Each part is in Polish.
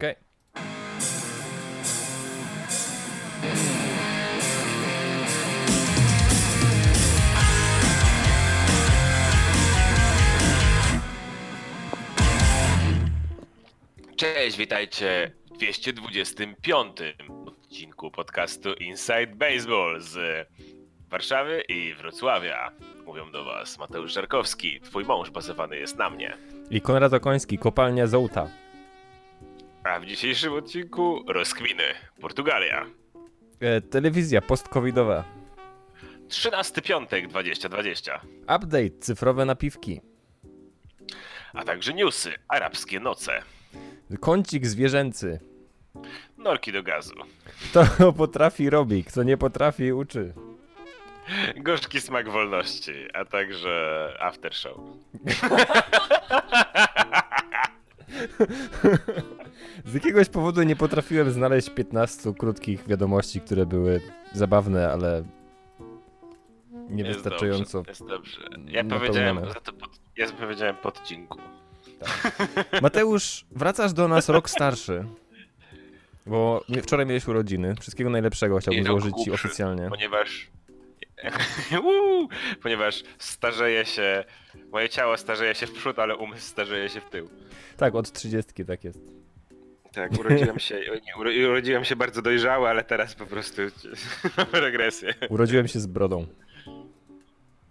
Okej. Cześć, witajcie w 225 odcinku podcastu Inside Baseball z Warszawy i Wrocławia. Mówią do was Mateusz Żarkowski, twój mąż bazowany jest na mnie. I Konrad Okoński, kopalnia Zołta. A w dzisiejszym odcinku rozkminy Portugalia. E, telewizja post-covidowa. 13 piątek 2020, Update, cyfrowe napiwki. a także newsy, arabskie noce, Kącik zwierzęcy. norki do gazu, Kto potrafi robi, kto nie potrafi uczy. gorzki smak wolności, a także after show. Z jakiegoś powodu nie potrafiłem znaleźć 15 krótkich wiadomości, które były zabawne, ale niewystarczająco. Jest dobrze. Jest dobrze. Ja powiedziałem, za to pod, ja powiedziałem podcinku. Mateusz, wracasz do nas rok starszy. Bo wczoraj miałeś urodziny. Wszystkiego najlepszego chciałbym złożyć ci oficjalnie. Ponieważ. Uuu, ponieważ starzeje się. Moje ciało starzeje się w przód, ale umysł starzeje się w tył. Tak, od 30 tak jest. Tak, urodziłem się. Nie, uro- urodziłem się bardzo dojrzały, ale teraz po prostu mam regresję. Urodziłem się z brodą.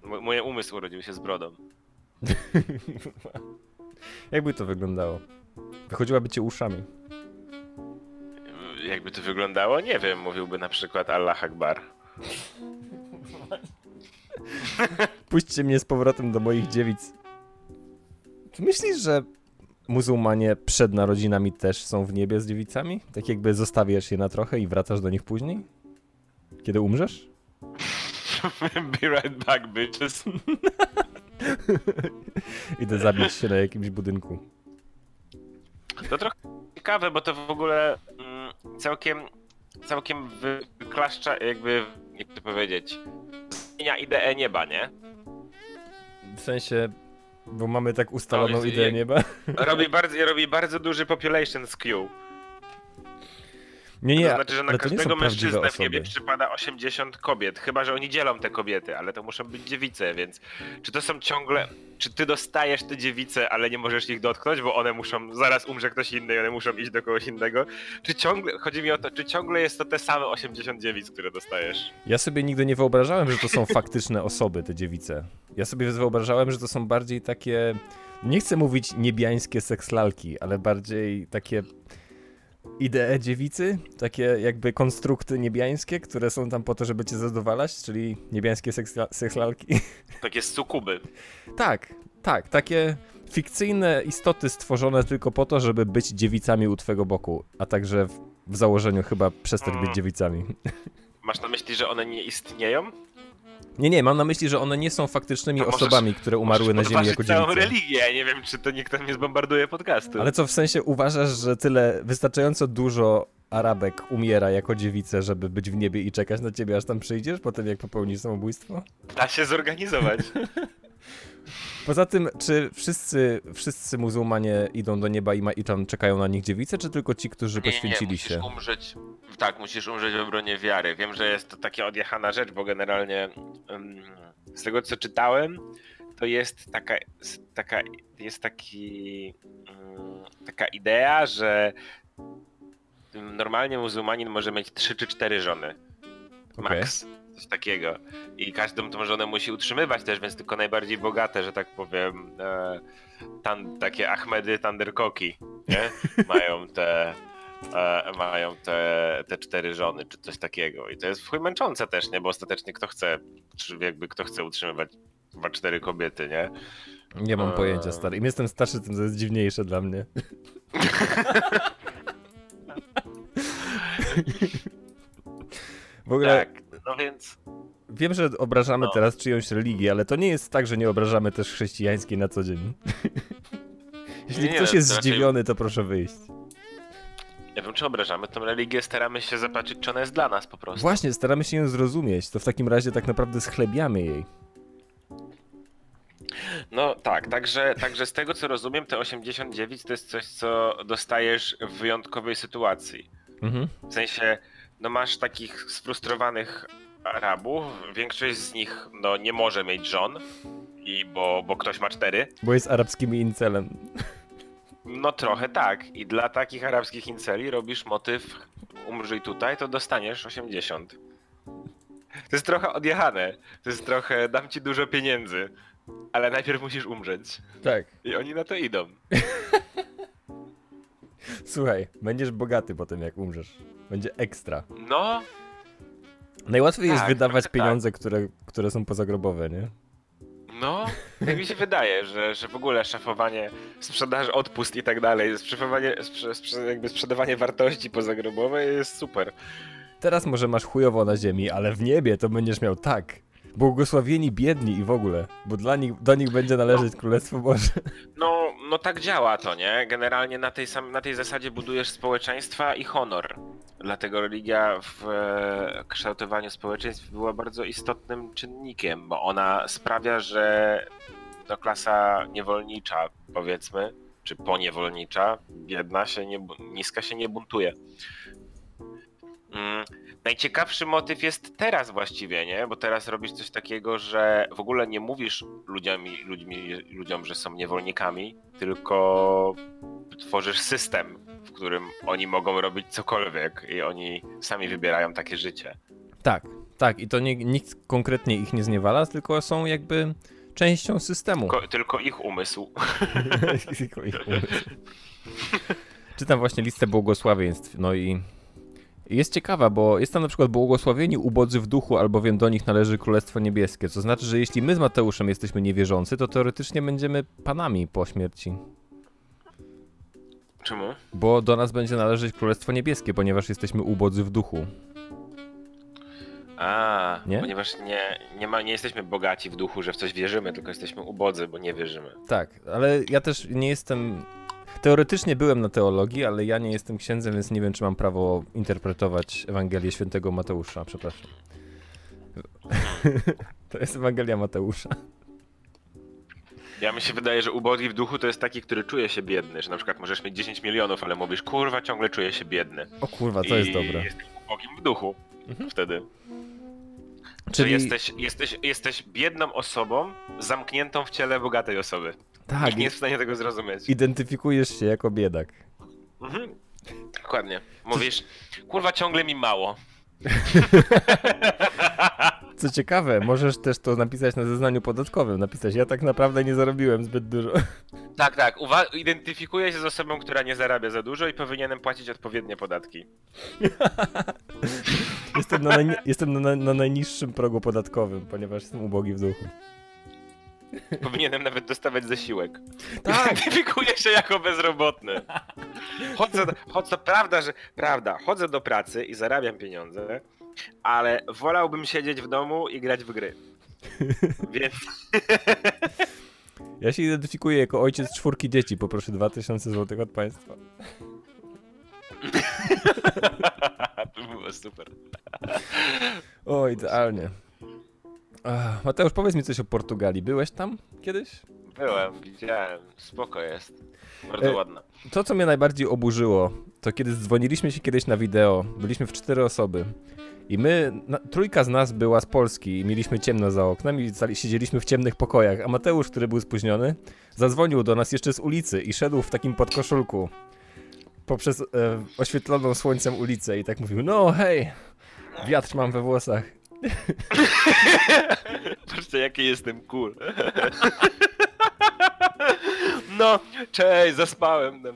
Mo- Mój umysł urodził się z brodą. Jakby to wyglądało? Wychodziłaby cię uszami. Jakby to wyglądało? Nie wiem, mówiłby na przykład Allah Akbar. Puśćcie mnie z powrotem do moich dziewic. Czy myślisz, że muzułmanie przed narodzinami też są w niebie z dziewicami? Tak jakby zostawiasz je na trochę i wracasz do nich później? Kiedy umrzesz? Be right back, bitches. Idę zabić się na jakimś budynku. To trochę ciekawe, bo to w ogóle mm, całkiem, całkiem wyklaszcza, jakby, jak to powiedzieć, zmienia ideę nieba, nie? W sensie, bo mamy tak ustaloną ideę jak- nieba. Robi bardzo, robi bardzo duży population skew. Nie, nie, to znaczy, że na ale to nie są każdego prawdziwe mężczyznę w niebie osoby. przypada 80 kobiet, chyba że oni dzielą te kobiety, ale to muszą być dziewice, więc czy to są ciągle, czy ty dostajesz te dziewice, ale nie możesz ich dotknąć, bo one muszą, zaraz umrze ktoś inny i one muszą iść do kogoś innego, czy ciągle, chodzi mi o to, czy ciągle jest to te same 80 dziewic, które dostajesz? Ja sobie nigdy nie wyobrażałem, że to są faktyczne osoby, te dziewice. Ja sobie wyobrażałem, że to są bardziej takie, nie chcę mówić niebiańskie sekslalki, ale bardziej takie idee dziewicy, takie jakby konstrukty niebiańskie, które są tam po to, żeby cię zadowalać, czyli niebiańskie seksla- sekslalki. Takie sukuby. tak, tak, takie fikcyjne istoty stworzone tylko po to, żeby być dziewicami u twego boku, a także w, w założeniu chyba przestać być Mm. dziewicami. Masz na myśli, że one nie istnieją? Nie, nie, mam na myśli, że one nie są faktycznymi osobami, które umarły na ziemi jako całą dziewice. religię, ja nie wiem, czy to nikt tam nie zbombarduje podcastu. Ale co, w sensie uważasz, że tyle, wystarczająco dużo Arabek umiera jako dziewice, żeby być w niebie i czekać na ciebie, aż tam przyjdziesz, potem jak popełnisz samobójstwo? Da się zorganizować. Poza tym, czy wszyscy, wszyscy muzułmanie idą do nieba i, tam czekają na nich dziewice, czy tylko ci, którzy poświęcili musisz się? umrzeć. Tak, musisz umrzeć w obronie wiary. Wiem, że jest to taka odjechana rzecz, bo generalnie z tego co czytałem, to jest taka, taka jest taki mm, taka idea, że normalnie muzułmanin może mieć 3 czy 4 żony. Max. Coś takiego. I każdą tą żonę musi utrzymywać też, więc tylko najbardziej bogate, że tak powiem, e, tan, takie Ahmedy Tanderkoki, nie? Mają te e, mają te, te cztery żony, czy coś takiego. I to jest chuj męczące też, nie? Bo ostatecznie kto chce, czy jakby kto chce utrzymywać dwa, cztery kobiety, nie? Nie mam Eee. pojęcia, stary. Im jestem starszy, tym to jest dziwniejsze dla mnie. W ogóle Tak, no więc wiem, że obrażamy No. teraz czyjąś religię, ale to nie jest tak, że nie obrażamy też chrześcijańskiej na co dzień. Jeśli Nie, nie, ktoś to jest raczej- zdziwiony, to proszę wyjść. nie wiem, czy obrażamy tą religię, staramy się zobaczyć, czy ona jest dla nas po prostu. Właśnie, staramy się ją zrozumieć. To w takim razie tak naprawdę schlebiamy jej. No tak, także, także z tego co rozumiem, te 89 to jest coś, co dostajesz w wyjątkowej sytuacji. Mhm. W sensie, no masz takich sfrustrowanych Arabów, większość z nich no nie może mieć żon, i bo, bo ktoś ma cztery. Bo jest arabskim incelem. No trochę tak. I dla takich arabskich inceli robisz motyw umrzyj tutaj, to dostaniesz 80. To jest trochę odjechane. To jest trochę dam ci dużo pieniędzy, ale najpierw musisz umrzeć. Tak. I oni na to idą. Słuchaj, będziesz bogaty potem jak umrzesz. Będzie ekstra. No, Najłatwiej jest Tak, wydawać trochę tak. pieniądze, które, które są pozagrobowe, nie? no, tak mi się wydaje, że, że w ogóle szafowanie sprzedaży, odpust i tak dalej, sprzedawanie, sprze, sprze, jakby sprzedawanie wartości pozagrobowej jest super. Teraz może masz chujowo na ziemi, ale w niebie to będziesz miał tak. Błogosławieni biedni i w ogóle, bo dla nich, do nich będzie należeć Królestwo Boże. No, no tak działa to, nie? Generalnie na tej, sam, na tej zasadzie budujesz społeczeństwa i honor. Dlatego religia w e, kształtowaniu społeczeństw była bardzo istotnym czynnikiem, bo ona sprawia, że no, klasa niewolnicza, powiedzmy, czy poniewolnicza, biedna się nie, niska się nie buntuje. Mm, najciekawszy motyw jest teraz właściwie, nie? Bo teraz robisz coś takiego, że w ogóle nie mówisz ludźmi, ludziom, że są niewolnikami, tylko tworzysz system, w którym oni mogą robić cokolwiek i oni sami wybierają takie życie. Tak, tak. I to nie, nikt konkretnie ich nie zniewala, tylko są jakby częścią systemu. Tylko, tylko ich umysł. Tylko ich umysł. Czytam właśnie listę błogosławieństw, no i jest ciekawa, bo jest tam na przykład błogosławieni ubodzy w duchu, albowiem do nich należy Królestwo Niebieskie. To znaczy, że jeśli my z Mateuszem jesteśmy niewierzący, to teoretycznie będziemy panami po śmierci. Czemu? Bo do nas będzie należeć Królestwo Niebieskie, ponieważ jesteśmy ubodzy w duchu. A, Nie? ponieważ nie, nie, ma, nie jesteśmy bogaci w duchu, że w coś wierzymy, tylko jesteśmy ubodzy, bo nie wierzymy. Tak, ale ja też nie jestem. Teoretycznie byłem na teologii, ale ja nie jestem księdzem, więc nie wiem, czy mam prawo interpretować Ewangelię świętego Mateusza. Przepraszam. To jest Ewangelia Mateusza. Ja mi się wydaje, że ubogi w duchu to jest taki, który czuje się biedny, że na przykład możesz mieć 10 milionów, ale mówisz, kurwa, ciągle czuję się biedny. O kurwa, to jest I dobre. jesteś ubogim w duchu wtedy. Czyli Czyli jesteś, jesteś, jesteś biedną osobą zamkniętą w ciele bogatej osoby. tak, Nikt nie jest w stanie tego zrozumieć. identyfikujesz się jako biedak. Mhm. Dokładnie. Mówisz, kurwa, ciągle mi mało. Co ciekawe, możesz też to napisać na zeznaniu podatkowym. Napisać, ja tak naprawdę nie zarobiłem zbyt dużo. Tak, tak. Uwa- identyfikuję się z osobą, która nie zarabia za dużo i powinienem płacić odpowiednie podatki. Jestem na, najni- jestem na, na najniższym progu podatkowym, ponieważ jestem ubogi w duchu. Powinienem nawet dostawać zasiłek. Tak. Identyfikuję się jako bezrobotny. Chodzę, do, chodzę, prawda, że prawda, chodzę do pracy i zarabiam pieniądze, ale wolałbym siedzieć w domu i grać w gry. Więc Ja się identyfikuję jako ojciec czwórki dzieci. Poproszę 2000 zł od państwa. to było super. O, idealnie. Mateusz, powiedz mi coś o Portugalii. Byłeś tam kiedyś? Byłem, widziałem, spoko jest. Bardzo E, ładna. To, co mnie najbardziej oburzyło, to kiedy dzwoniliśmy się kiedyś na wideo, byliśmy w cztery osoby i my, na, trójka z nas była z Polski i mieliśmy ciemno za oknem i siedzieliśmy w ciemnych pokojach, a Mateusz, który był spóźniony, zadzwonił do nas jeszcze z ulicy i szedł w takim podkoszulku poprzez e, oświetloną słońcem ulicę i tak mówił, no hej, wiatr mam we włosach. Patrzcie, jaki jestem cool. No, cześć, zaspałem. No.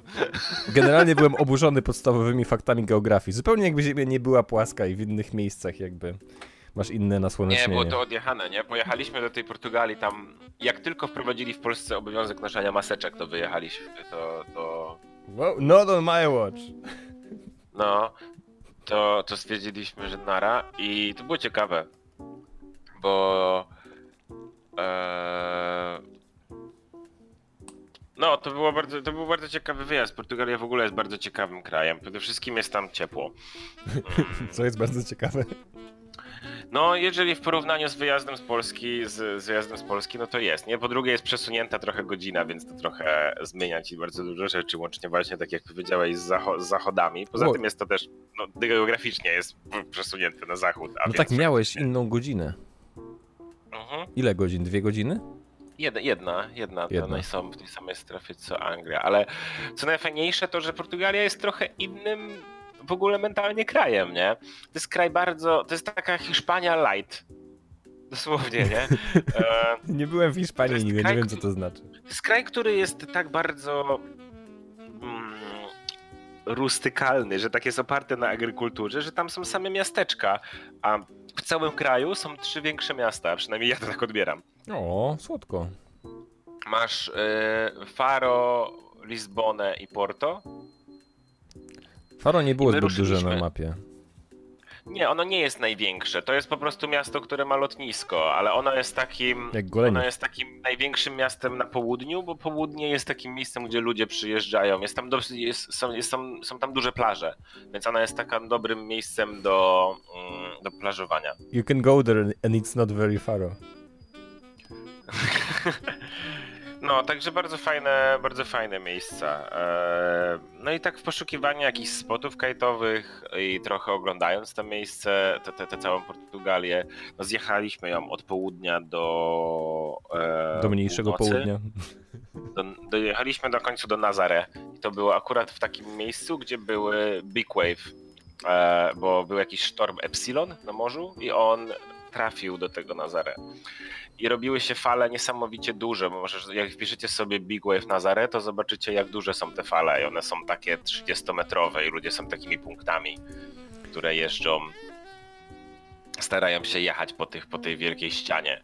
Generalnie byłem oburzony podstawowymi faktami geografii, zupełnie jakby Ziemia nie była płaska i w innych miejscach jakby masz inne Nie, nasłonecznienie. było to odjechane, nie? Pojechaliśmy do tej Portugalii, tam jak tylko wprowadzili w Polsce obowiązek noszenia maseczek, to wyjechaliśmy, to, to Wow, not on my watch. no, to, to stwierdziliśmy, że nara i to było ciekawe, bo e, no, to, było bardzo, to był bardzo ciekawy wyjazd. Portugalia w ogóle jest bardzo ciekawym krajem. Przede wszystkim jest tam ciepło. Co jest bardzo ciekawe. No, jeżeli w porównaniu z wyjazdem z Polski, z, z wyjazdem z Polski, no to jest, nie? Po drugie jest przesunięta trochę godzina, więc to trochę zmienia ci bardzo dużo rzeczy, łącznie właśnie, tak jak powiedziałeś, z, zacho- z zachodami. Poza tym jest to też, no, geograficznie jest przesunięte na zachód. A No tak, miałeś inną godzinę. Mhm. Ile godzin? Dwie godziny? Jedna, jedna, jedna, Jedna. są w tej samej strefie co Anglia, ale co najfajniejsze to, że Portugalia jest trochę innym w ogóle mentalnie krajem, nie? To jest kraj bardzo, to jest taka Hiszpania light. Dosłownie, nie? E, Nie byłem w Hiszpanii nigdy, nie kraj, wiem co to znaczy. To jest kraj, który jest tak bardzo mm, rustykalny, że tak jest oparty na agrykulturze, że tam są same miasteczka, a w całym kraju są trzy większe miasta, przynajmniej ja to tak odbieram. O, słodko. Masz y, Faro, Lizbonę i Porto. Faro nie było zbyt duże na mapie. Nie, ono nie jest największe. To jest po prostu miasto, które ma lotnisko, ale ono jest takim. Ono jest takim największym miastem na południu, bo południe jest takim miejscem, gdzie ludzie przyjeżdżają. Jest tam, dosyć- jest, są, jest tam, są tam duże plaże, więc ona jest takim dobrym miejscem do, mm, do plażowania. You can go there and it's not very far. No, także bardzo fajne, bardzo fajne miejsca. Eee, No i tak w poszukiwaniu jakichś spotów kajtowych i trochę oglądając to miejsce, tę te, te całą Portugalię, no zjechaliśmy ją od południa do e, Do mniejszego północy. południa. Do, dojechaliśmy do końca do Nazare i to było akurat w takim miejscu, gdzie były Big Wave, e, bo był jakiś sztorm Epsilon na morzu i on trafił do tego Nazare. I robiły się fale niesamowicie duże. bo Może jak wpiszecie sobie Big Wave Nazare, to zobaczycie jak duże są te fale i one są takie 30-metrowe i ludzie są takimi punktami, które jeżdżą, starają się jechać po, tych, po tej wielkiej ścianie.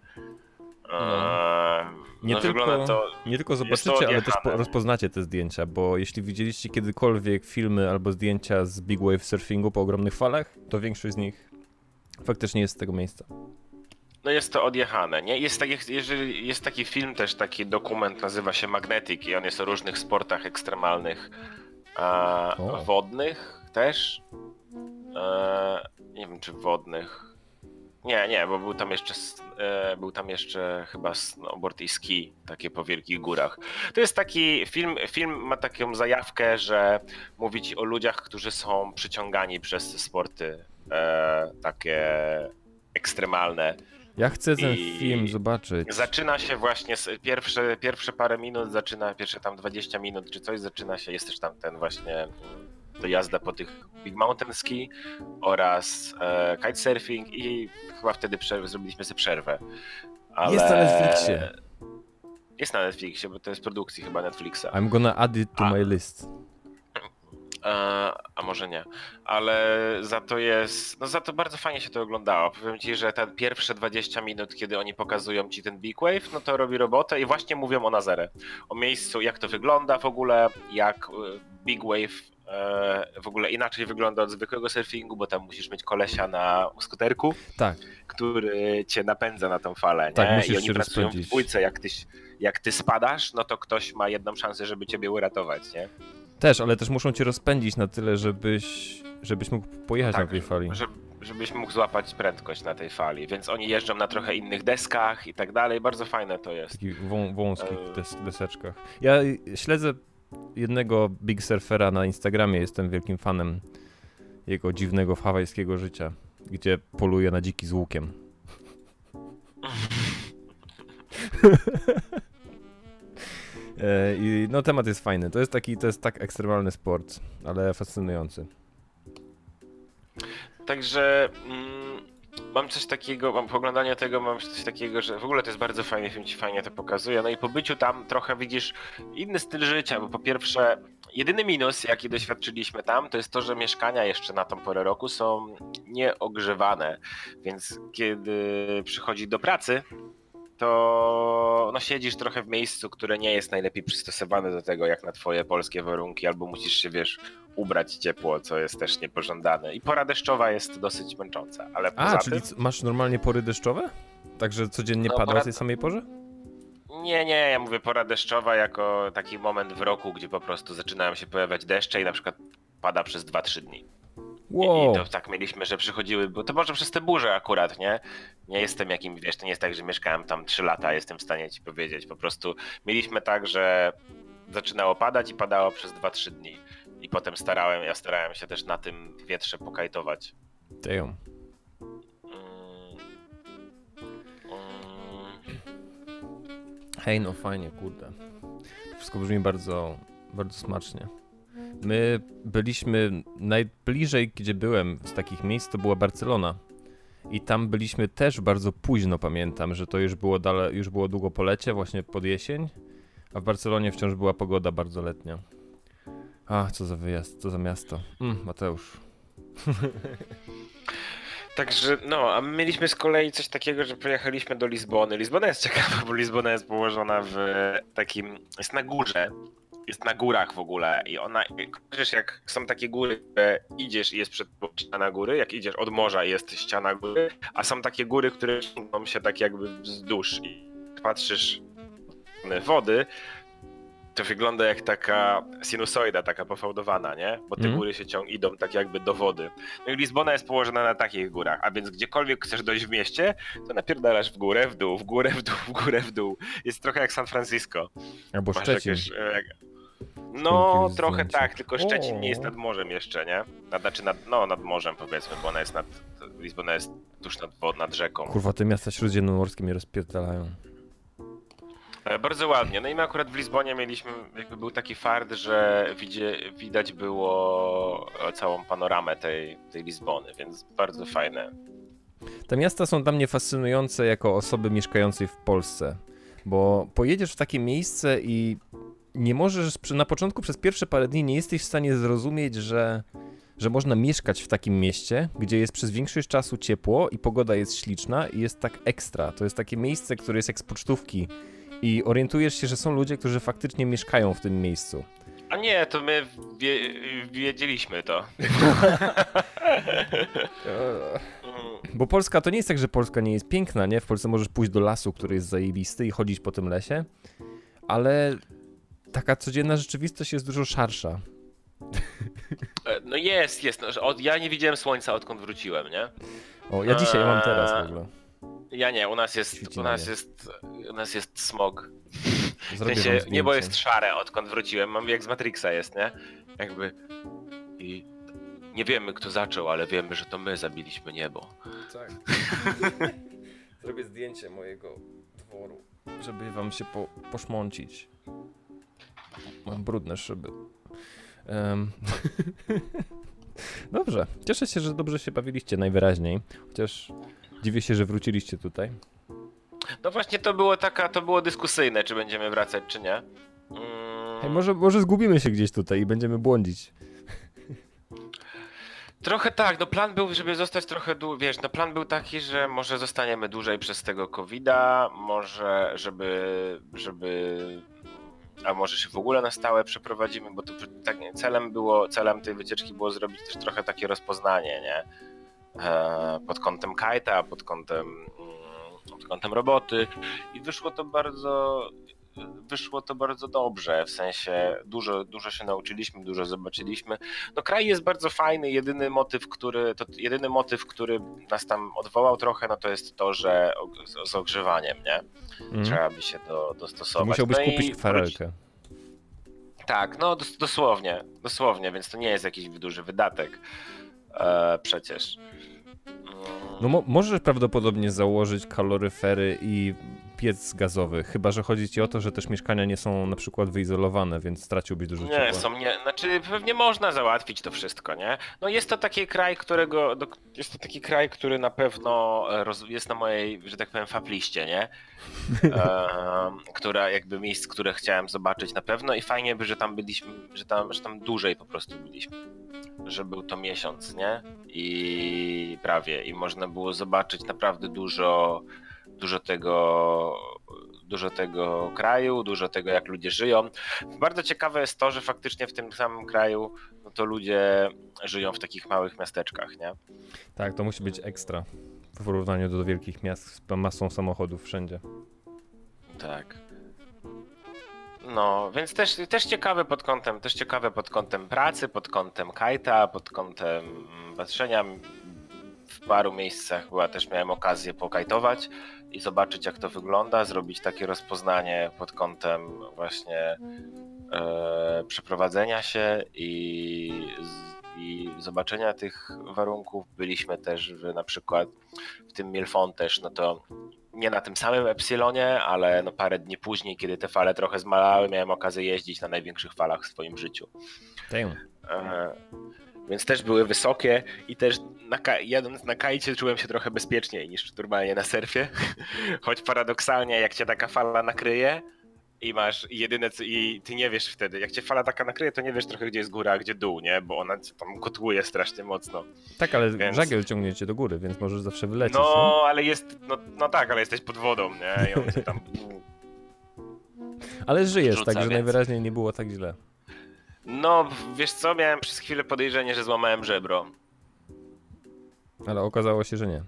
Eee, Nie no, tylko- to Nie tylko zobaczycie, ale też rozpoznacie te zdjęcia, bo jeśli widzieliście kiedykolwiek filmy albo zdjęcia z big wave surfingu po ogromnych falach, to większość z nich faktycznie jest z tego miejsca. No jest to odjechane, nie? Jest, tak, jest, jeżeli, jest taki film też, taki dokument, nazywa się Magnetic i on jest o różnych sportach ekstremalnych, a, wodnych też. E, nie wiem, czy wodnych. Nie, nie, bo był tam jeszcze, e, był tam jeszcze chyba snowboard i ski, takie po wielkich górach. To jest taki film, film ma taką zajawkę, że mówi ci o ludziach, którzy są przyciągani przez sporty e, takie ekstremalne. Ja chcę ten I- film zobaczyć. Zaczyna się właśnie, pierwsze, pierwsze parę minut, zaczyna, pierwsze tam 20 minut czy coś, zaczyna się, jest też tam ten właśnie to jazda po tych Big Mountain Ski oraz e, kitesurfing i chyba wtedy prze, zrobiliśmy sobie przerwę. Ale... Jest na Netflixie. Jest na Netflixie, bo to jest produkcji chyba Netflixa. I'm gonna add it to A. my list. A może nie, ale za to jest, no za to bardzo fajnie się to oglądało. Powiem ci, że te pierwsze 20 minut, kiedy oni pokazują ci ten Big Wave, no to robi robotę i właśnie mówią o Nazarę. O miejscu, jak to wygląda w ogóle, jak e, Big Wave e, w ogóle inaczej wygląda od zwykłego surfingu, bo tam musisz mieć kolesia na skuterku, Tak, który cię napędza na tą falę, nie? Tak, musisz I oni się pracują w rozpędzić. dwójce, jak ty, jak ty spadasz, no to ktoś ma jedną szansę, żeby ciebie uratować, nie? Też, ale też muszą cię rozpędzić na tyle, żebyś, żebyś mógł pojechać Tak, na tej fali. Żeby, żebyś mógł złapać prędkość na tej fali, więc oni jeżdżą na trochę innych deskach i tak dalej. Bardzo fajne to jest. takich wą, wąskich E. des, deseczkach. Ja śledzę jednego big surfera na Instagramie, jestem wielkim fanem jego dziwnego hawajskiego życia, gdzie poluje na dziki z łukiem. E, I no temat jest fajny. To jest taki, to jest tak ekstremalny sport, ale fascynujący. Także mm, mam coś takiego, mam po oglądaniu tego, mam coś takiego, że w ogóle to jest bardzo fajny film, ci fajnie to pokazuje. No i po byciu tam trochę widzisz inny styl życia, bo po pierwsze, jedyny minus, jaki doświadczyliśmy tam, to jest to, że mieszkania jeszcze na tą porę roku są nieogrzewane, więc kiedy przychodzi do pracy, to no siedzisz trochę w miejscu, które nie jest najlepiej przystosowane do tego, jak na twoje polskie warunki, albo musisz się, wiesz, ubrać ciepło, co jest też niepożądane. I pora deszczowa jest dosyć męcząca, ale poza A, czyli tym... c- masz normalnie pory deszczowe? Także codziennie No, pada pora- o tej samej porze? Nie, nie, ja mówię pora deszczowa jako taki moment w roku, gdzie po prostu zaczynają się pojawiać deszcze i na przykład pada przez 2-3 dni. Wow. I to tak mieliśmy, że przychodziły, bo to może przez te burze akurat, nie? Nie jestem jakim, wiesz, to nie jest tak, że mieszkałem tam 3 lata, jestem w stanie ci powiedzieć. Po prostu mieliśmy tak, że zaczynało padać i padało przez 2-3 dni. I potem starałem, ja starałem się też na tym wietrze pokajtować. Damn. Mm. Mm. Hej, no fajnie, kurde. Wszystko brzmi bardzo, bardzo smacznie. My byliśmy najbliżej, gdzie byłem z takich miejsc, to była Barcelona. I tam byliśmy też bardzo późno, pamiętam, że to już było, dale, już było długo po lecie, właśnie pod jesień. A w Barcelonie wciąż była pogoda bardzo letnia. A, co za wyjazd, co za miasto. Mm, Mateusz. Także, no, a my mieliśmy z kolei coś takiego, że pojechaliśmy do Lizbony. Lizbona jest ciekawa, bo Lizbona jest położona w takim, jest na górze, jest na górach w ogóle i ona, kojarzysz jak są takie góry, że idziesz i jest przed ściana góry, jak idziesz od morza jest ściana góry, a są takie góry, które ciągną się tak jakby wzdłuż i patrzysz na wody, to wygląda jak taka sinusoida, taka pofałdowana, nie? Bo te Mhm. góry się ciąg idą tak jakby do wody. No i Lizbona jest położona na takich górach, a więc gdziekolwiek chcesz dojść w mieście, to napierdalasz w górę, w dół, w górę, w dół, w górę, w dół. Jest trochę jak San Francisco. Albo Masz Szczecin. jakieś, e, No, trochę tak, tylko Szczecin O. nie jest nad morzem jeszcze, nie? Nad, znaczy nad, no, nad morzem powiedzmy, bo ona jest nad, Lizbona jest tuż nad, nad rzeką. Kurwa, te miasta śródziemnomorskie mnie rozpierdalają. E, Bardzo ładnie. No i my akurat w Lizbonie mieliśmy, jakby był taki fart, że widzie, widać było całą panoramę tej, tej Lizbony, więc bardzo fajne. Te miasta są dla mnie fascynujące jako osoby mieszkającej w Polsce, bo pojedziesz w takie miejsce i nie możesz, na początku przez pierwsze parę dni nie jesteś w stanie zrozumieć, że, że można mieszkać w takim mieście, gdzie jest przez większość czasu ciepło i pogoda jest śliczna i jest tak ekstra. To jest takie miejsce, które jest jak z pocztówki i orientujesz się, że są ludzie, którzy faktycznie mieszkają w tym miejscu. A nie, to my wie, wiedzieliśmy to. Bo Polska to nie jest tak, że Polska nie jest piękna, nie? W Polsce możesz pójść do lasu, który jest zajebisty i chodzić po tym lesie, ale taka codzienna rzeczywistość jest dużo szarsza. e, No jest, jest. No, ja nie widziałem słońca odkąd wróciłem, nie? O, ja dzisiaj, ja mam teraz w ogóle. Ja nie, u nas jest, u na nas jest, u nas jest smog. W Zrobię sensie, wam niebo jest szare odkąd wróciłem, mam jak z Matrixa jest, nie? Jakby i nie wiemy kto zaczął, ale wiemy, że to my zabiliśmy niebo. Tak. Zrobię zdjęcie mojego dworu, żeby wam się po, poszmącić. Mam brudne szyby. Em, dobrze, cieszę się, że dobrze się bawiliście najwyraźniej, chociaż dziwię się, że wróciliście tutaj. No właśnie to było taka, to było dyskusyjne, czy będziemy wracać, czy nie. Mm, Hej, może, może zgubimy się gdzieś tutaj i będziemy błądzić. Trochę tak, no plan był, żeby zostać trochę dłużej, wiesz, no plan był taki, że może zostaniemy dłużej przez tego covida, może żeby, żeby, a może się w ogóle na stałe przeprowadzimy, bo to tak, celem było, celem tej wycieczki było zrobić też trochę takie rozpoznanie, nie? E, pod kątem kajta, pod kątem, mm, pod kątem roboty i wyszło to bardzo, wyszło to bardzo dobrze, w sensie dużo, dużo się nauczyliśmy, dużo zobaczyliśmy. No kraj jest bardzo fajny, jedyny motyw, który, to jedyny motyw, który nas tam odwołał trochę, no to jest to, że z, z ogrzewaniem, nie? Mhm. Trzeba by się do, To dostosować. musiałbyś no kupić farelkę. Tak, no dos, dosłownie, dosłownie, więc to nie jest jakiś duży wydatek e, przecież. Mm, No mo możesz prawdopodobnie założyć kaloryfery i piec gazowy, chyba że chodzi ci o to, że też mieszkania nie są na przykład wyizolowane, więc straciłbyś dużo Nie, ciepła. są nie, znaczy pewnie można załatwić to wszystko, nie? No jest to taki kraj, którego, do, jest to taki kraj, który na pewno e, roz, jest na mojej, że tak powiem, fapliście, nie? E, która jakby miejsc, które chciałem zobaczyć na pewno i fajnie by, że tam byliśmy, że tam, że tam dłużej po prostu byliśmy. Że był to miesiąc, nie? I prawie, i można było zobaczyć naprawdę dużo, dużo tego, dużo tego kraju, dużo tego, jak ludzie żyją. Bardzo ciekawe jest to, że faktycznie w tym samym kraju no to ludzie żyją w takich małych miasteczkach, nie? Tak, to musi być ekstra w porównaniu do wielkich miast z masą samochodów wszędzie. Tak. No, więc też, też ciekawe pod kątem, też ciekawe pod kątem pracy, pod kątem kajta, pod kątem patrzenia. W paru miejscach była też miałem okazję pokajtować i zobaczyć jak to wygląda, zrobić takie rozpoznanie pod kątem właśnie e, przeprowadzenia się i, i zobaczenia tych warunków. Byliśmy też w, na przykład w tym Milfon też, no to nie na tym samym Epsilonie, ale no parę dni później, kiedy te fale trochę zmalały, miałem okazję jeździć na największych falach w swoim życiu. Damn. E, więc też były wysokie i też na, jadąc na kajcie czułem się trochę bezpieczniej niż normalnie na surfie. Choć paradoksalnie, jak cię taka fala nakryje i masz jedyne co, i ty nie wiesz wtedy, jak cię fala taka nakryje, to nie wiesz trochę gdzie jest góra, a gdzie dół, nie? Bo ona cię tam kotłuje strasznie mocno. Tak, ale więc... żagiel ciągnie cię do góry, więc możesz zawsze wylecieć. No, nie? ale jest, no, no tak, ale jesteś pod wodą, nie? I on cię tam... ale żyjesz, Rzuca, tak, że więc... najwyraźniej nie było tak źle. No, wiesz co, miałem przez chwilę podejrzenie, że złamałem żebro. Ale okazało się, że nie.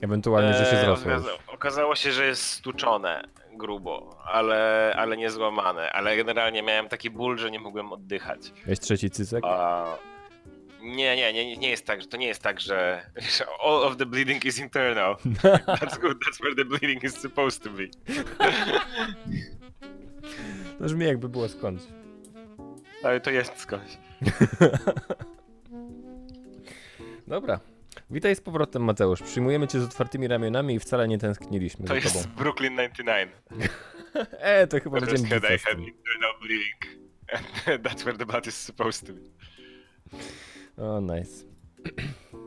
Ewentualnie, że się eee, zrosło. Okazało, okazało się, że jest stuczone grubo, ale, ale nie złamane. Ale generalnie miałem taki ból, że nie mogłem oddychać. Jest trzeci cycek? A... Nie, nie, nie, nie jest tak, że to nie jest tak, że all of the bleeding is internal. That's good, that's where the bleeding is supposed to be. To brzmi jakby było skądś. Ale to jest skądś. Dobra. Witaj z powrotem, Mateusz. Przyjmujemy cię z otwartymi ramionami i wcale nie tęskniliśmy To za jest tobą. Brooklyn 99. e, to chyba będziemy I had internal bleeding. That's where the blood is supposed to be. O, nice.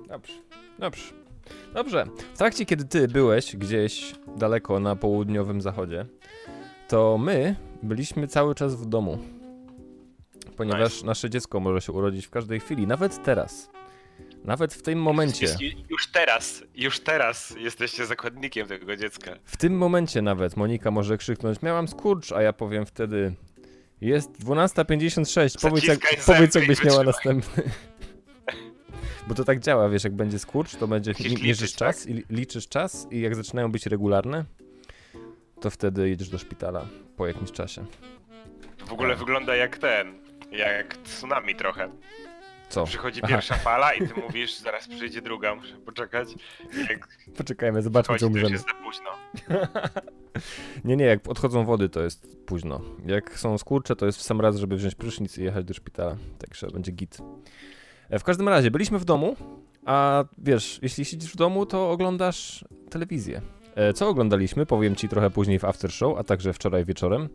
Dobrze, dobrze. Dobrze. W trakcie, kiedy ty byłeś gdzieś daleko na południowym zachodzie, to my byliśmy cały czas w domu ponieważ nice. nasze dziecko może się urodzić w każdej chwili, nawet teraz. Nawet w tym momencie. Już, już, teraz, już teraz jesteście zakładnikiem tego dziecka. W tym momencie nawet Monika może krzyknąć: Miałam skurcz, a ja powiem wtedy: Jest 12.56, powiedz, jak, powiedz jakbyś miała następny. Bo to tak działa, wiesz, jak będzie skurcz, to będzie mierzysz czas tak? i liczysz czas i jak zaczynają być regularne, to wtedy jedziesz do szpitala po jakimś czasie. W ogóle tak. wygląda jak ten, jak tsunami trochę. Co? Przychodzi pierwsza fala i ty mówisz, zaraz przyjdzie druga, muszę poczekać. Jak Poczekajmy, zobaczmy, co umrzemy. jest za późno. nie, nie, jak odchodzą wody, to jest późno. Jak są skurcze, to jest w sam raz, żeby wziąć prysznic i jechać do szpitala. Także będzie git. E, w każdym razie, byliśmy w domu, a wiesz, jeśli siedzisz w domu, to oglądasz telewizję. E, co oglądaliśmy, powiem ci trochę później w after show, a także wczoraj wieczorem.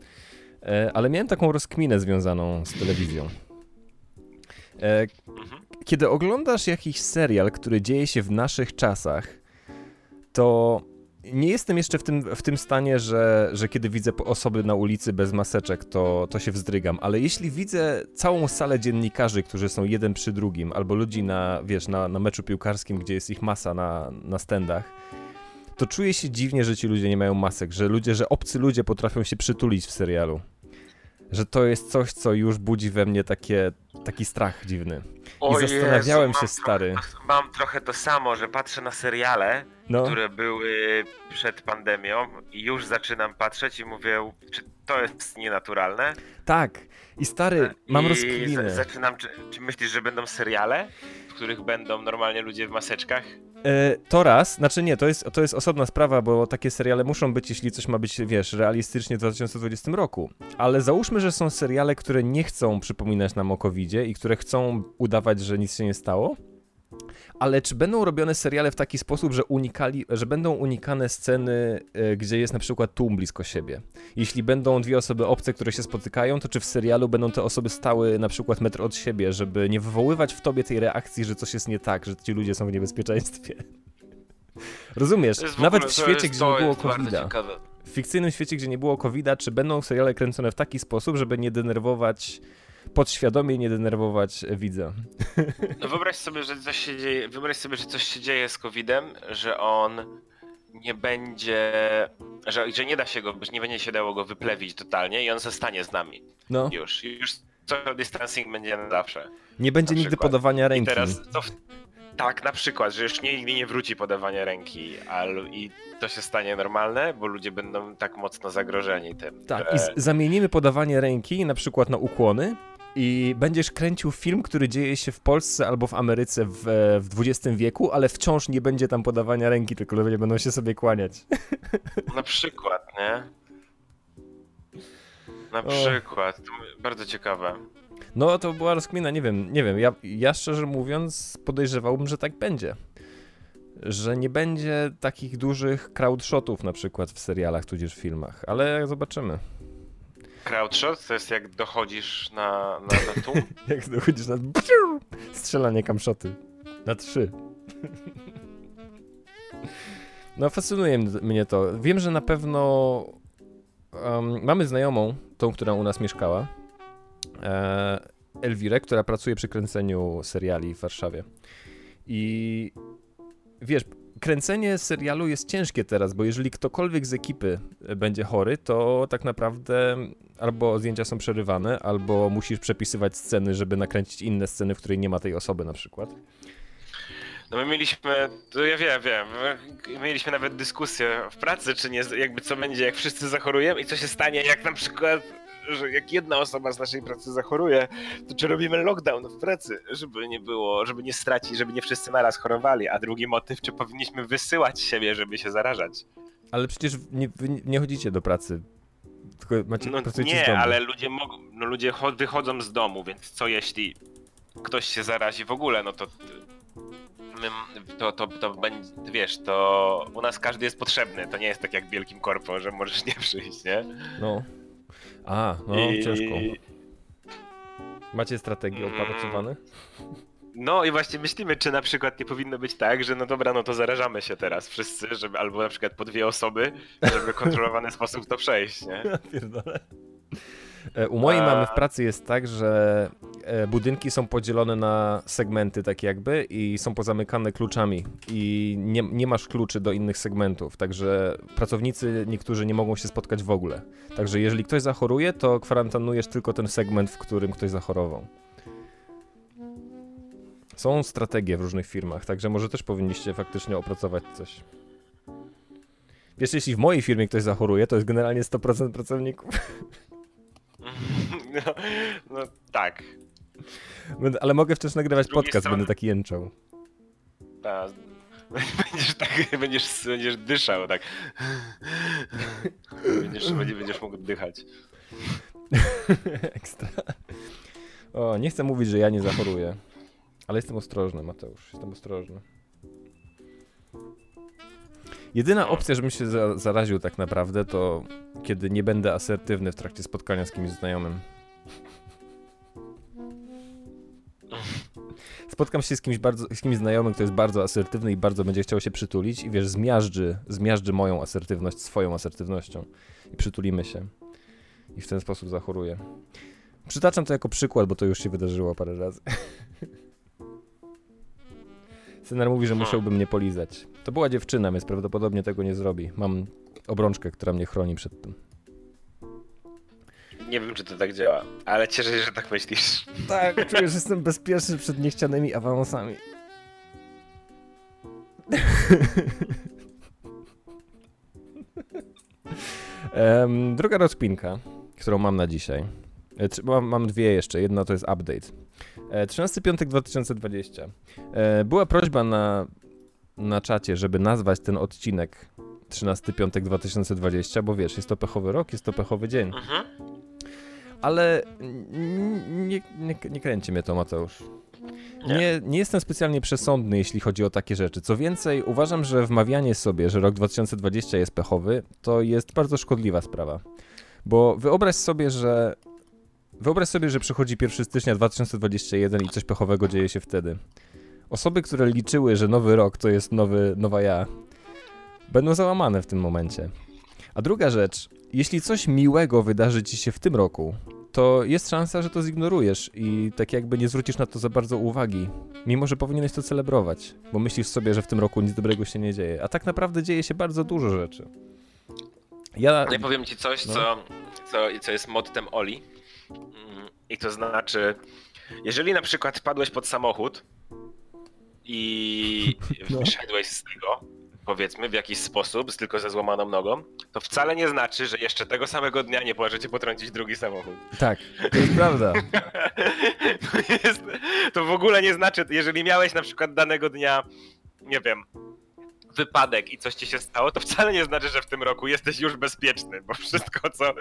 E, ale miałem taką rozkminę związaną z telewizją. E, kiedy oglądasz jakiś serial, który dzieje się w naszych czasach, to nie jestem jeszcze w tym, w tym stanie, że, że kiedy widzę osoby na ulicy bez maseczek, to, to się wzdrygam, ale jeśli widzę całą salę dziennikarzy, którzy są jeden przy drugim, albo ludzi na, wiesz, na, na meczu piłkarskim, gdzie jest ich masa na, na stendach, to czuję się dziwnie, że ci ludzie nie mają masek, że ludzie, że obcy ludzie potrafią się przytulić w serialu. Że to jest coś, co już budzi we mnie takie, taki strach dziwny. I zastanawiałem Jezu, się, stary. Trochę, mam trochę to samo, że patrzę na seriale, no. które były przed pandemią i już zaczynam patrzeć i mówię, czy to jest nienaturalne? Tak. I stary, mam rozkminę. Zaczynam, czy, czy myślisz, że będą seriale, w których będą normalnie ludzie w maseczkach? E, to raz, znaczy nie, to jest, to jest osobna sprawa, bo takie seriale muszą być, jeśli coś ma być, wiesz, realistycznie w 2020 roku. Ale załóżmy, że są seriale, które nie chcą przypominać nam o covid i które chcą udawać, że nic się nie stało. Ale czy będą robione seriale w taki sposób, że, unikali, że będą unikane sceny, e, gdzie jest na przykład tłum blisko siebie? Jeśli będą dwie osoby obce, które się spotykają, to czy w serialu będą te osoby stały na przykład metr od siebie, żeby nie wywoływać w tobie tej reakcji, że coś jest nie tak, że ci ludzie są w niebezpieczeństwie? Rozumiesz? W Nawet w świecie, gdzie nie było covid w fikcyjnym świecie, gdzie nie było covid czy będą seriale kręcone w taki sposób, żeby nie denerwować podświadomie nie denerwować widza. No wyobraź sobie, że coś się dzieje, wyobraź sobie, że coś się dzieje z COVID-em, że on nie będzie, że, że nie da się go, nie będzie się dało go wyplewić totalnie i on zostanie z nami. No. Już, już social distancing będzie na zawsze. Nie będzie nigdy podawania ręki. I teraz to w... Tak, na przykład, że już nigdy nie wróci podawanie ręki ale, i to się stanie normalne, bo ludzie będą tak mocno zagrożeni tym. Tak, że... i zamienimy podawanie ręki na przykład na ukłony i będziesz kręcił film, który dzieje się w Polsce albo w Ameryce w, w XX wieku, ale wciąż nie będzie tam podawania ręki, tylko ludzie będą się sobie kłaniać. Na przykład, nie? Na przykład. To bardzo ciekawe. No to była rozkmina, nie wiem, nie wiem. Ja, ja szczerze mówiąc podejrzewałbym, że tak będzie. Że nie będzie takich dużych crowdshotów na przykład w serialach tudzież w filmach, ale zobaczymy. Crowdshot to jest jak dochodzisz na, na, na tłum? jak dochodzisz na... Strzelanie kamszoty. Na trzy. no fascynuje mnie to. Wiem, że na pewno um, mamy znajomą, tą, która u nas mieszkała, e, Elwirę, która pracuje przy kręceniu seriali w Warszawie. I wiesz, kręcenie serialu jest ciężkie teraz, bo jeżeli ktokolwiek z ekipy będzie chory, to tak naprawdę albo zdjęcia są przerywane, albo musisz przepisywać sceny, żeby nakręcić inne sceny, w której nie ma tej osoby na przykład. No my mieliśmy, to ja wiem, wiem, mieliśmy nawet dyskusję w pracy, czy nie, jakby co będzie, jak wszyscy zachorują i co się stanie, jak na przykład że jak jedna osoba z naszej pracy zachoruje, to czy robimy lockdown w pracy, żeby nie było, żeby nie stracić, żeby nie wszyscy naraz chorowali, a drugi motyw, czy powinniśmy wysyłać siebie, żeby się zarażać. Ale przecież nie, nie chodzicie do pracy, tylko macie, no, nie, ale ludzie mogą, no ludzie wychodzą z domu, więc co jeśli ktoś się zarazi w ogóle, no to to, to, to będzie, wiesz, to u nas każdy jest potrzebny, to nie jest tak jak w wielkim korpo, że możesz nie przyjść, nie? No. A, no I... ciężko. Macie strategie mm. opracowane? No i właśnie myślimy, czy na przykład nie powinno być tak, że no dobra, no to zarażamy się teraz wszyscy, żeby albo na przykład po dwie osoby, żeby w kontrolowany sposób to przejść, nie? Ja pierdolę. E, u mojej mamy w pracy jest tak, że e, budynki są podzielone na segmenty tak jakby i są pozamykane kluczami i nie, nie masz kluczy do innych segmentów, także pracownicy niektórzy nie mogą się spotkać w ogóle. Także jeżeli ktoś zachoruje, to kwarantannujesz tylko ten segment, w którym ktoś zachorował. Są strategie w różnych firmach, także może też powinniście faktycznie opracować coś. Wiesz, jeśli w mojej firmie ktoś zachoruje, to jest generalnie 100% pracowników. No, no tak. Ale mogę wciąż nagrywać podcast, strony... będę taki jęczał. Tak. Będziesz tak, będziesz, będziesz dyszał, tak. Będziesz, będziesz mógł dychać. Ekstra. O, nie chcę mówić, że ja nie zachoruję. Ale jestem ostrożny, Mateusz. Jestem ostrożny. Jedyna opcja, żebym się za zaraził tak naprawdę, to kiedy nie będę asertywny w trakcie spotkania z kimś znajomym. Spotkam się z kimś, bardzo, z kimś znajomym, kto jest bardzo asertywny i bardzo będzie chciał się przytulić i wiesz, zmiażdży, zmiażdży moją asertywność swoją asertywnością i przytulimy się. I w ten sposób zachoruję. Przytaczam to jako przykład, bo to już się wydarzyło parę razy. Scenar mówi, że musiałby mnie polizać. To była dziewczyna, więc prawdopodobnie tego nie zrobi. Mam obrączkę, która mnie chroni przed tym. Nie wiem, czy to tak działa, ale cieszę się, że tak myślisz. Tak, czuję, że jestem bezpieczny przed niechcianymi awansami. um, druga rozpinka, którą mam na dzisiaj. E, mam, mam dwie jeszcze. Jedna to jest update. 13 piątek 2020. Była prośba na, na czacie, żeby nazwać ten odcinek 13 piątek 2020, bo wiesz, jest to pechowy rok, jest to pechowy dzień. Mhm. Ale nie, nie, nie kręci mnie to, Mateusz. Nie, nie jestem specjalnie przesądny, jeśli chodzi o takie rzeczy. Co więcej, uważam, że wmawianie sobie, że rok 2020 jest pechowy, to jest bardzo szkodliwa sprawa. Bo wyobraź sobie, że Wyobraź sobie, że przychodzi 1 stycznia 2021 i coś pechowego dzieje się wtedy. Osoby, które liczyły, że nowy rok to jest nowy, nowa ja, będą załamane w tym momencie. A druga rzecz, jeśli coś miłego wydarzy ci się w tym roku, to jest szansa, że to zignorujesz i tak jakby nie zwrócisz na to za bardzo uwagi, mimo że powinieneś to celebrować, bo myślisz sobie, że w tym roku nic dobrego się nie dzieje, a tak naprawdę dzieje się bardzo dużo rzeczy. Ja, ja powiem ci coś, no. co, co, co jest mottem Oli. I to znaczy, jeżeli na przykład padłeś pod samochód i no. wyszedłeś z tego, powiedzmy, w jakiś sposób, tylko ze złamaną nogą, to wcale nie znaczy, że jeszcze tego samego dnia nie możecie potrącić drugi samochód. Tak, to jest prawda. to, jest, to w ogóle nie znaczy, jeżeli miałeś na przykład danego dnia, nie wiem, wypadek i coś ci się stało, to wcale nie znaczy, że w tym roku jesteś już bezpieczny, bo wszystko co,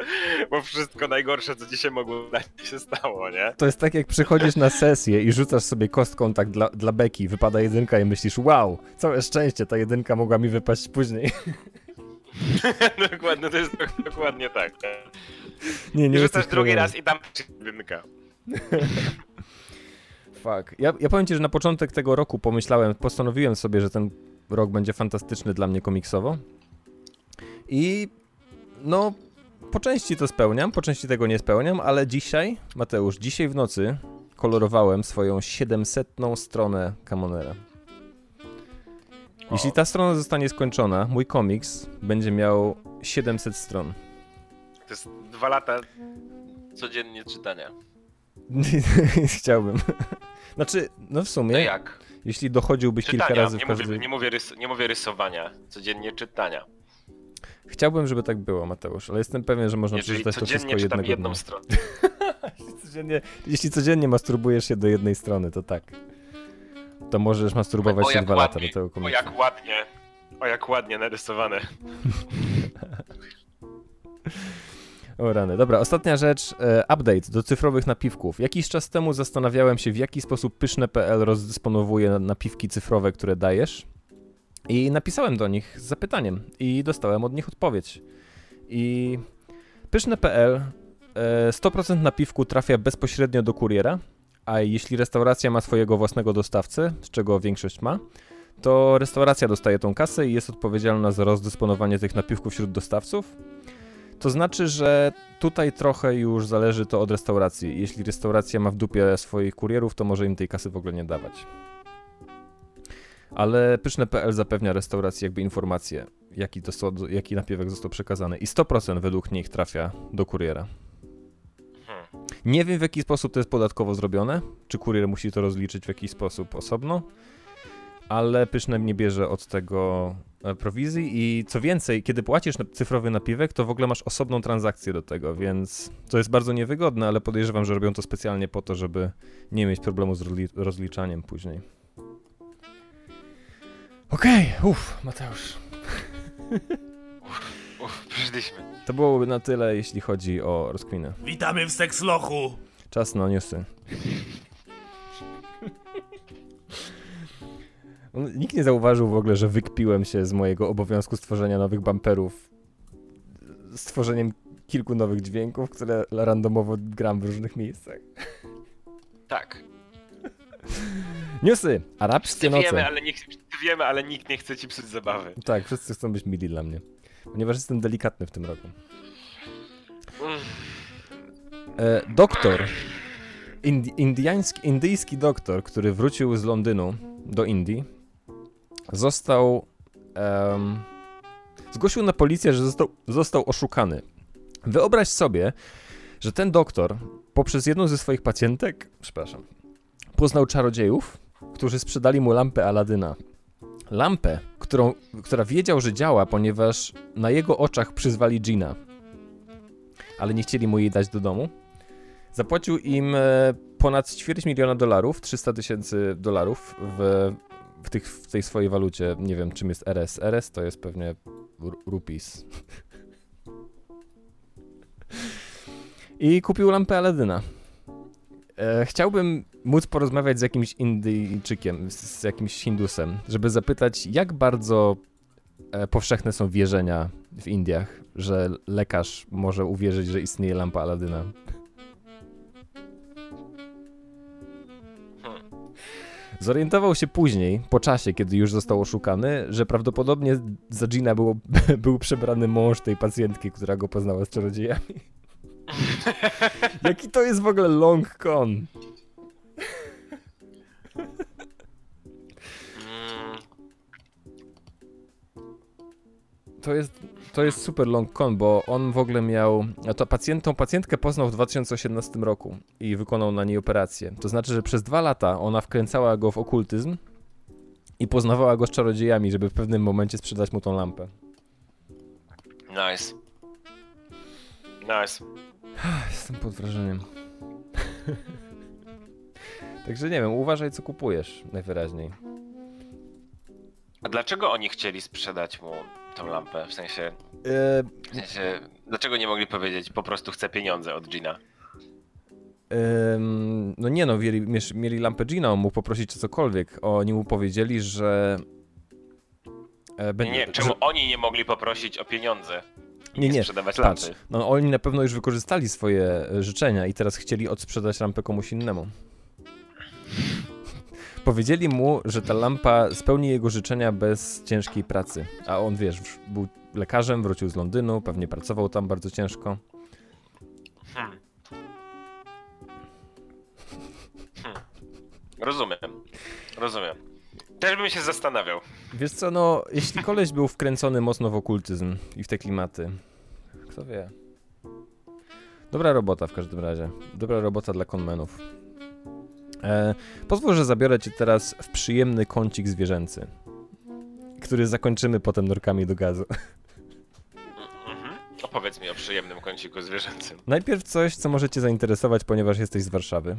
bo wszystko najgorsze, co ci się mogło stać, się stało, nie? To jest tak, jak przychodzisz na sesję i rzucasz sobie kostką tak dla, dla beki, wypada jedynka i myślisz, wow, całe szczęście, ta jedynka mogła mi wypaść później. dokładnie, to jest dokładnie tak. Nie, nie rzucasz drugi raz i tam jedynka. Fuck. Ja, ja powiem ci, że na początek tego roku pomyślałem, postanowiłem sobie, że ten rok będzie fantastyczny dla mnie komiksowo. I no, po części to spełniam, po części tego nie spełniam, ale dzisiaj, Mateusz, dzisiaj w nocy kolorowałem swoją 700 stronę Kamonera. Jeśli ta strona zostanie skończona, mój komiks będzie miał 700 stron. To jest dwa lata codziennie czytania. Chciałbym. Znaczy, no w sumie. No jak? Jeśli dochodziłbyś czytania, kilka razy nie w. Mówię, nie, mówię rys, nie mówię rysowania, codziennie czytania. Chciałbym, żeby tak było, Mateusz, ale jestem pewien, że można Jeżeli przeczytać to wszystko jednego jedną dnia. stronę. jeśli, codziennie, jeśli codziennie masturbujesz się do jednej strony, to tak. To możesz masturbować o, się dwa ładnie, lata do tego O komiksu. jak ładnie, o jak ładnie narysowane. O rany. Dobra, ostatnia rzecz. E, update do cyfrowych napiwków. Jakiś czas temu zastanawiałem się, w jaki sposób pyszne.pl rozdysponowuje napiwki cyfrowe, które dajesz. I napisałem do nich z zapytaniem i dostałem od nich odpowiedź. I pyszne.pl e, 100% napiwku trafia bezpośrednio do kuriera, a jeśli restauracja ma swojego własnego dostawcę, z czego większość ma, to restauracja dostaje tą kasę i jest odpowiedzialna za rozdysponowanie tych napiwków wśród dostawców. To znaczy, że tutaj trochę już zależy to od restauracji. Jeśli restauracja ma w dupie swoich kurierów, to może im tej kasy w ogóle nie dawać. Ale pyszne.pl zapewnia restauracji jakby informacje, jaki, to, jaki napiwek został przekazany. I 100% według nich trafia do kuriera. Hmm. Nie wiem w jaki sposób to jest podatkowo zrobione. Czy kurier musi to rozliczyć w jakiś sposób osobno. Ale pyszne nie bierze od tego e, prowizji i co więcej, kiedy płacisz na cyfrowy napiwek, to w ogóle masz osobną transakcję do tego, więc to jest bardzo niewygodne, ale podejrzewam, że robią to specjalnie po to, żeby nie mieć problemu z rozli rozliczaniem później. Okej, okay, uff, Mateusz. Uff, uff, przyszliśmy. To byłoby na tyle, jeśli chodzi o rozkminę. Witamy w sekslochu! Czas na newsy. Nikt nie zauważył w ogóle, że wykpiłem się z mojego obowiązku stworzenia nowych bumperów stworzeniem kilku nowych dźwięków, które randomowo gram w różnych miejscach. Tak. Newsy! Arabskie noce. Wiemy ale, nikt, wiemy, ale nikt nie chce ci psuć zabawy. Tak, wszyscy chcą być mili dla mnie. Ponieważ jestem delikatny w tym roku. E, doktor, indi indyjski doktor, który wrócił z Londynu do Indii, został. Um, zgłosił na policję, że został, został oszukany. Wyobraź sobie, że ten doktor poprzez jedną ze swoich pacjentek, przepraszam, poznał czarodziejów, którzy sprzedali mu lampę Aladyna. Lampę, którą, która wiedział, że działa, ponieważ na jego oczach przyzwali Gina. Ale nie chcieli mu jej dać do domu. Zapłacił im e, ponad ćwierć miliona dolarów, 300 tysięcy dolarów w, w, tych, w tej swojej walucie. Nie wiem, czym jest RS. RS to jest pewnie rupees. I kupił lampę Aladyna. E, chciałbym móc porozmawiać z jakimś Indyjczykiem, z, z jakimś Hindusem, żeby zapytać, jak bardzo e, powszechne są wierzenia w Indiach, że lekarz może uwierzyć, że istnieje lampa Aladyna. Zorientował się później, po czasie, kiedy już został oszukany, że prawdopodobnie za Gina było, był przebrany mąż tej pacjentki, która go poznała z czarodziejami. Jaki to jest w ogóle long con? To jest, to jest super long con, bo on w ogóle miał. To pacjent, tą pacjentkę poznał w 2018 roku i wykonał na niej operację. To znaczy, że przez dwa lata ona wkręcała go w okultyzm i poznawała go z czarodziejami, żeby w pewnym momencie sprzedać mu tą lampę. Nice. Nice. Jestem pod wrażeniem. Także nie wiem, uważaj co kupujesz najwyraźniej. A dlaczego oni chcieli sprzedać mu tą lampę? W sensie, E, w sensie dlaczego nie mogli powiedzieć po prostu chcę pieniądze od Gina? No nie no, mieli, mieli lampę Gina, on mógł poprosić o cokolwiek. Oni mu powiedzieli, że... E, Nie, będzie- nie, czemu że- oni nie mogli poprosić o pieniądze? Nie, nie, sprzedawać patrz. lampy. No oni na pewno już wykorzystali swoje życzenia i teraz chcieli odsprzedać lampę komuś innemu. Powiedzieli mu, że ta lampa spełni jego życzenia bez ciężkiej pracy. A on, wiesz, był lekarzem, wrócił z Londynu, pewnie pracował tam bardzo ciężko. Hmm. Hmm. Rozumiem. Rozumiem. Też bym się zastanawiał. Wiesz co, no, jeśli koleś był wkręcony mocno w okultyzm i w te klimaty, kto wie. Dobra robota w każdym razie. Dobra robota dla konmenów. E, pozwól, że zabiorę cię teraz w przyjemny kącik zwierzęcy, który zakończymy potem norkami do gazu. Mhm. Opowiedz mi o przyjemnym kąciku zwierzęcym. Najpierw coś, co może cię zainteresować, ponieważ jesteś z Warszawy.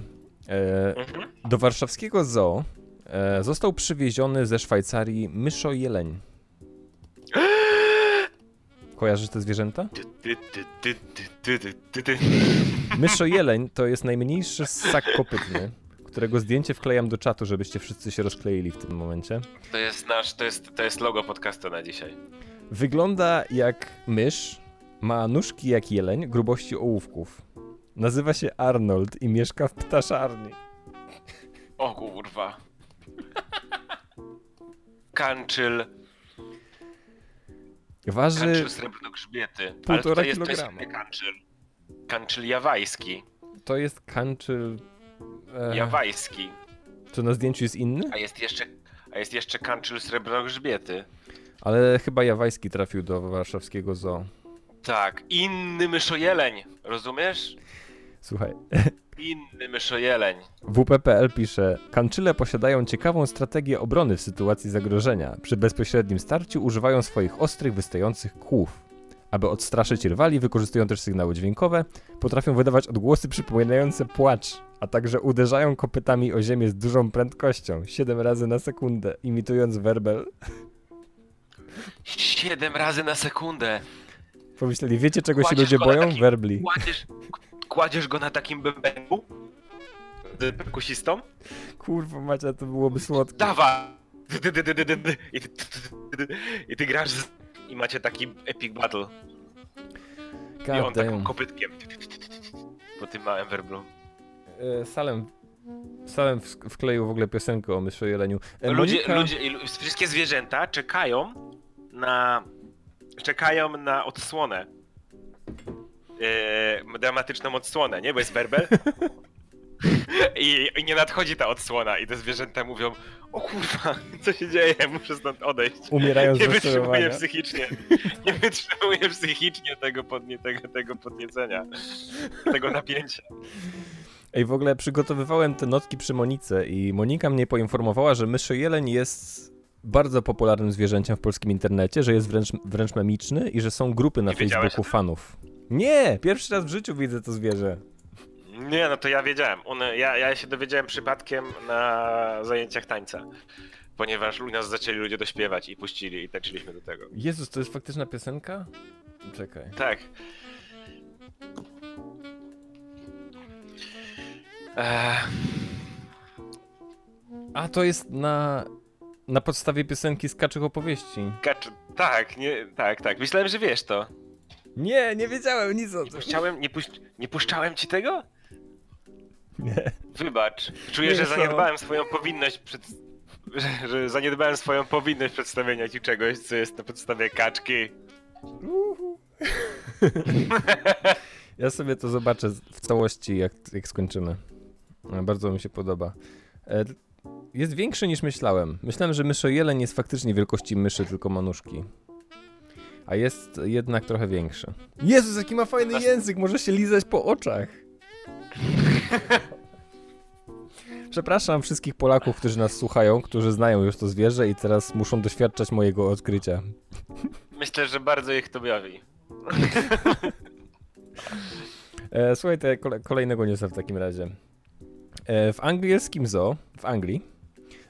E, Mhm. do warszawskiego zoo e, został przywieziony ze Szwajcarii myszo-jeleń. Kojarzysz te zwierzęta? Myszo-jeleń to jest najmniejszy ssak kopytny, którego zdjęcie wklejam do czatu, żebyście wszyscy się rozkleili w tym momencie. To jest nasz, to jest, to jest logo podcastu na dzisiaj. Wygląda jak mysz, ma nóżki jak jeleń, grubości ołówków. Nazywa się Arnold i mieszka w ptaszarni. O kurwa. Kanczyl, Waży... kanczyl srebrnogrzbiety. Ale półtora jest, to jest kilograma. inny kanczyl. Kanczyl jawajski. To jest kanczyl... E, Jawajski. czy na zdjęciu jest inny? A jest jeszcze, a jest jeszcze kanczyl srebrnogrzbiety. Ale chyba jawajski trafił do warszawskiego zoo. Tak, inny myszojeleń. Rozumiesz? Słuchaj, Inny myszojeleń. WP.pl pisze: Kanczyle posiadają ciekawą strategię obrony w sytuacji zagrożenia. Przy bezpośrednim starciu używają swoich ostrych, wystających kłów. Aby odstraszyć rywali, wykorzystują też sygnały dźwiękowe, potrafią wydawać odgłosy przypominające płacz, a także uderzają kopytami o ziemię z dużą prędkością, 7 razy na sekundę, imitując werbel. Siedem razy na sekundę. Pomyśleli, wiecie czego się Kładziesz ludzie go na boją? taki- Werbli. Kładziesz, kładziesz go na takim bębenku z perkusistą? Kurwa Macia, to byłoby słodkie. Dawa! I ty grasz z... i macie taki epic battle. I on God taką damn. kopytkiem. Po tym małym werblu. E, Salem, Salem wkleił w ogóle piosenkę o myszu jeleniu. E, Ludzie, Monika- ludzie, i lu- wszystkie zwierzęta czekają na... czekają na odsłonę. E, dramatyczną odsłonę, nie? Bo jest werbel. I, I nie nadchodzi ta odsłona i te zwierzęta mówią o kurwa, co się dzieje, muszę stąd odejść. Umierają z Nie wytrzymuję psychicznie. Nie wytrzymuję psychicznie tego, podnie, tego, tego podniecenia. Tego napięcia. Ej, w ogóle przygotowywałem te notki przy Monice i Monika mnie poinformowała, że myszy jeleń jest bardzo popularnym zwierzęciem w polskim internecie, że jest wręcz, wręcz memiczny i że są grupy na Nie Facebooku fanów. Nie! Pierwszy raz w życiu widzę to zwierzę. Nie, no to ja wiedziałem. Ja, ja się dowiedziałem przypadkiem na zajęciach tańca. Ponieważ u nas zaczęli ludzie dośpiewać i puścili i tańczyliśmy do tego. Jezus, to jest faktyczna piosenka? Czekaj. Tak. Eee, A, to jest na, na podstawie piosenki z Kaczych Opowieści. kacz... Tak, nie, tak, tak. Myślałem, że wiesz to. Nie, nie wiedziałem nic o Nie tym. puszczałem, nie, puś... nie puszczałem ci tego? Nie. Wybacz. Czuję, Nie, że co? zaniedbałem swoją powinność przed... że, że zaniedbałem swoją powinność przedstawienia ci czegoś, co jest na podstawie kaczki. Ja sobie to zobaczę w całości, jak, jak skończymy. E, Bardzo mi się podoba. E, Jest większy niż myślałem. Myślałem, że myszojeleń jest faktycznie wielkości myszy, tylko ma nóżki. A jest jednak trochę większy. Jezus, jaki ma fajny język, może się lizać po oczach. Przepraszam wszystkich Polaków, którzy nas słuchają, którzy znają już to zwierzę i teraz muszą doświadczać mojego odkrycia. Myślę, że bardzo ich to bawi. E, słuchaj, to kolejnego newsa w takim razie. E, w angielskim zoo, w Anglii,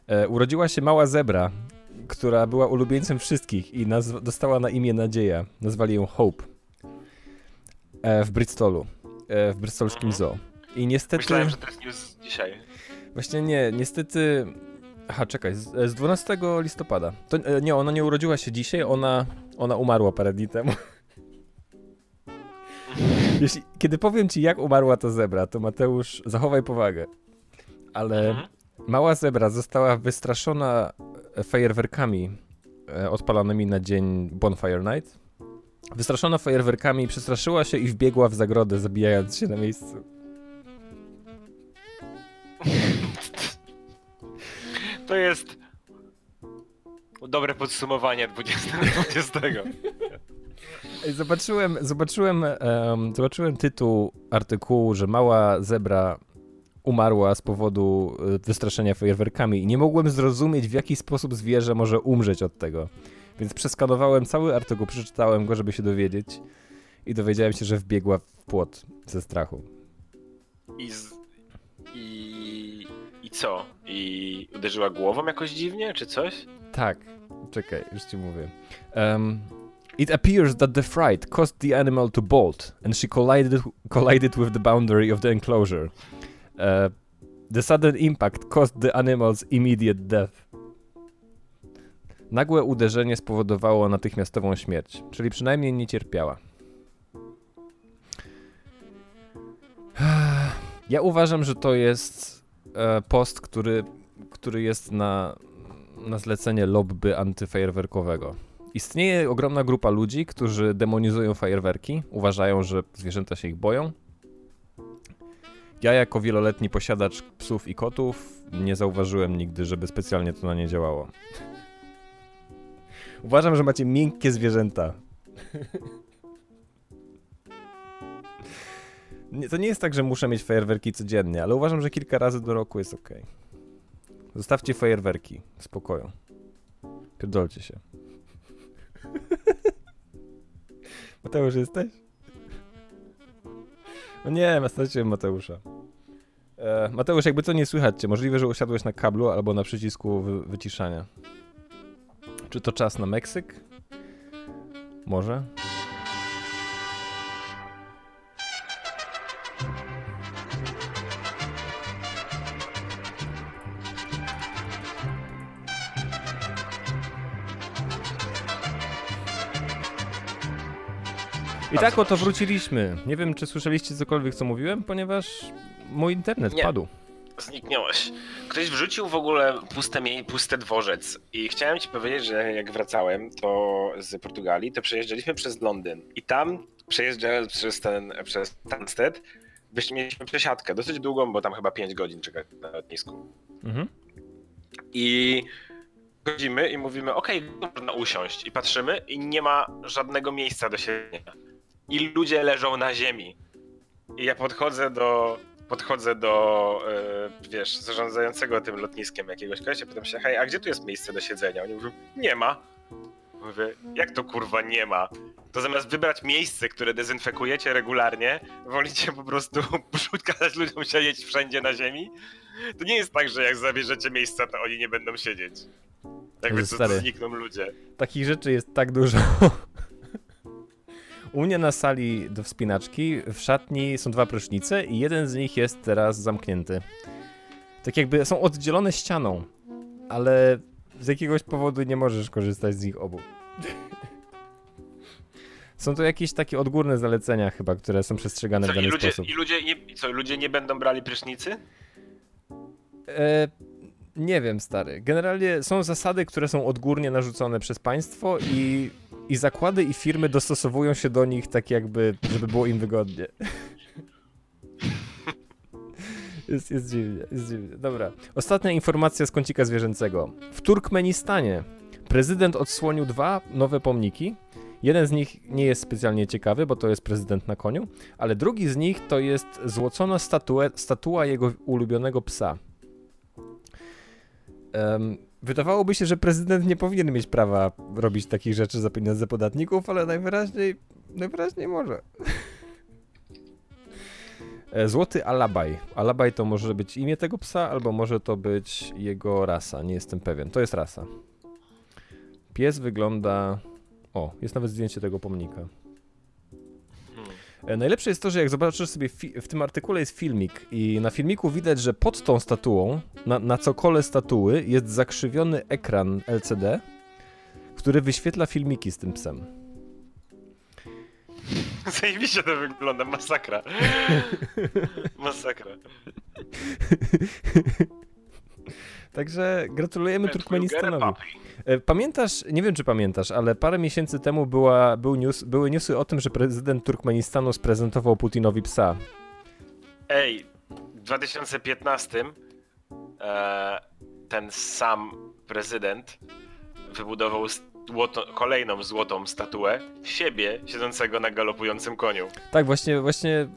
e, urodziła się mała zebra, która była ulubieńcem wszystkich i dostała na imię Nadzieja. Nazwali ją Hope. W Bristolu, w bristolskim mhm. zoo. I niestety... Myślałem, że to jest news dzisiaj. Właśnie nie, niestety... Aha, czekaj, z, z 12 listopada. To, e, nie, ona nie urodziła się dzisiaj, ona, ona umarła parę dni temu. Jeśli, kiedy powiem ci, jak umarła ta zebra, to Mateusz, zachowaj powagę. Ale mhm. mała zebra została wystraszona fajerwerkami e, odpalonymi na dzień Bonfire Night. Wystraszona fajerwerkami, przestraszyła się i wbiegła w zagrodę, zabijając się na miejscu. To jest dobre podsumowanie 2020. Zobaczyłem, zobaczyłem, um, zobaczyłem tytuł artykułu, że mała zebra umarła z powodu e, wystraszenia fajerwerkami i nie mogłem zrozumieć, w jaki sposób zwierzę może umrzeć od tego. Więc przeskanowałem cały artykuł, przeczytałem go, żeby się dowiedzieć i dowiedziałem się, że wbiegła w płot ze strachu. I, z... I... Co? I uderzyła głową jakoś dziwnie, czy coś? Tak. Czekaj, już ci mówię. Um, It appears that the fright caused the animal to bolt, and she collided, collided with the boundary of the enclosure. Uh, the sudden impact caused the animal's immediate death. Nagłe uderzenie spowodowało natychmiastową śmierć, czyli przynajmniej nie cierpiała. Ja uważam, że to jest post, który, który jest na, na zlecenie lobby antyfajerwerkowego. Istnieje ogromna grupa ludzi, którzy demonizują fajerwerki, uważają, że zwierzęta się ich boją. Ja, jako wieloletni posiadacz psów i kotów, nie zauważyłem nigdy, żeby specjalnie to na nie działało. Uważam, że macie miękkie zwierzęta. Nie, to nie jest tak, że muszę mieć fajerwerki codziennie, ale uważam, że kilka razy do roku jest ok. Zostawcie fajerwerki w spokoju. Pierdolcie się. Mateusz jesteś? No nie, straciłem Mateusza. E, Mateusz, jakby to nie słychać cię, możliwe, że usiadłeś na kablu albo na przycisku wy wyciszania. Czy to czas na Meksyk? Może? I tak oto wróciliśmy. Nie wiem, czy słyszeliście cokolwiek, co mówiłem, ponieważ mój internet Nie. padł. Zniknąłeś. Ktoś wrzucił w ogóle puste, pusty dworzec i chciałem ci powiedzieć, że jak wracałem to z Portugalii, to przejeżdżaliśmy przez Londyn i tam przejeżdżając przez ten, przez Stansted, mieliśmy przesiadkę dosyć długą, bo tam chyba 5 godzin czekać na lotnisku. Mhm. I chodzimy i mówimy, okej, można usiąść i patrzymy i nie ma żadnego miejsca do siedzenia i ludzie leżą na ziemi. I ja podchodzę do, podchodzę do, yy, wiesz, zarządzającego tym lotniskiem jakiegoś kogoś, pytam się, hej, a gdzie tu jest miejsce do siedzenia? Oni mówią, nie ma. Mówię, jak to kurwa nie ma? To zamiast wybrać miejsce, które dezynfekujecie regularnie, wolicie po prostu kazać ludziom siedzieć wszędzie na ziemi? To nie jest tak, że jak zabierzecie miejsca, to oni nie będą siedzieć. Jakby to, to znikną ludzie. Takich rzeczy jest tak dużo. U mnie na sali do wspinaczki w szatni są dwa prysznice i jeden z nich jest teraz zamknięty. Tak jakby są oddzielone ścianą, ale z jakiegoś powodu nie możesz korzystać z nich obu. Są to jakieś takie odgórne zalecenia chyba, które są przestrzegane co, w dany i ludzie, sposób. I ludzie nie, co, ludzie nie będą brali prysznicy? E, nie wiem, stary. Generalnie są zasady, które są odgórnie narzucone przez państwo i i zakłady i firmy dostosowują się do nich tak jakby, żeby było im wygodnie. Jest, jest dziwnie, jest dziwnie. Dobra. Ostatnia informacja z kącika zwierzęcego. W Turkmenistanie prezydent odsłonił dwa nowe pomniki. Jeden z nich nie jest specjalnie ciekawy, bo to jest prezydent na koniu, ale drugi z nich to jest złocona statue, statua jego ulubionego psa. Um, wydawałoby się, że prezydent nie powinien mieć prawa robić takich rzeczy za pieniądze podatników, ale najwyraźniej, najwyraźniej może. E, Złoty Alabaj. Alabaj to może być imię tego psa, albo może to być jego rasa. Nie jestem pewien. To jest rasa. Pies wygląda. O, jest nawet zdjęcie tego pomnika. E, Najlepsze jest to, że jak zobaczysz sobie, w tym artykule jest filmik i na filmiku widać, że pod tą statuą, na, na cokole statuły jest zakrzywiony ekran LCD, który wyświetla filmiki z tym psem. Zajebiście to wygląda, masakra. masakra. Także gratulujemy Turkmenistanowi. E, Pamiętasz, nie wiem czy pamiętasz, ale parę miesięcy temu była, był news, były newsy o tym, że prezydent Turkmenistanu sprezentował Putinowi psa. Ej, w 2015 e, ten sam prezydent wybudował złoto, kolejną złotą statuę siebie siedzącego na galopującym koniu. Tak, właśnie, właśnie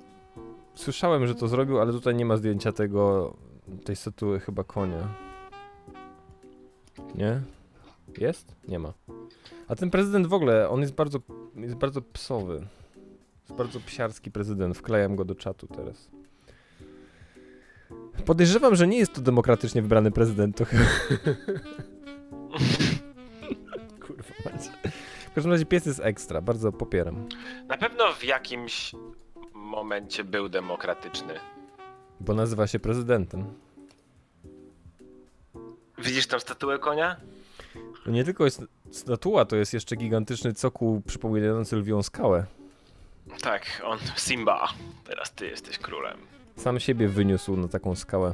słyszałem, że to zrobił, ale tutaj nie ma zdjęcia tego, tej statuły chyba konia. Nie? Jest? Nie ma. A ten prezydent w ogóle, on jest bardzo, jest bardzo psowy. Jest bardzo psiarski prezydent, wklejam go do czatu teraz. Podejrzewam, że nie jest to demokratycznie wybrany prezydent, to chyba... Kurwa macie. W każdym razie pies jest ekstra, bardzo popieram. Na pewno w jakimś momencie był demokratyczny. Bo nazywa się prezydentem. Widzisz tą statuę konia? To nie tylko jest statua, to jest jeszcze gigantyczny cokół przypominający lwią skałę. Tak, on Simba. Teraz ty jesteś królem. Sam siebie wyniósł na taką skałę.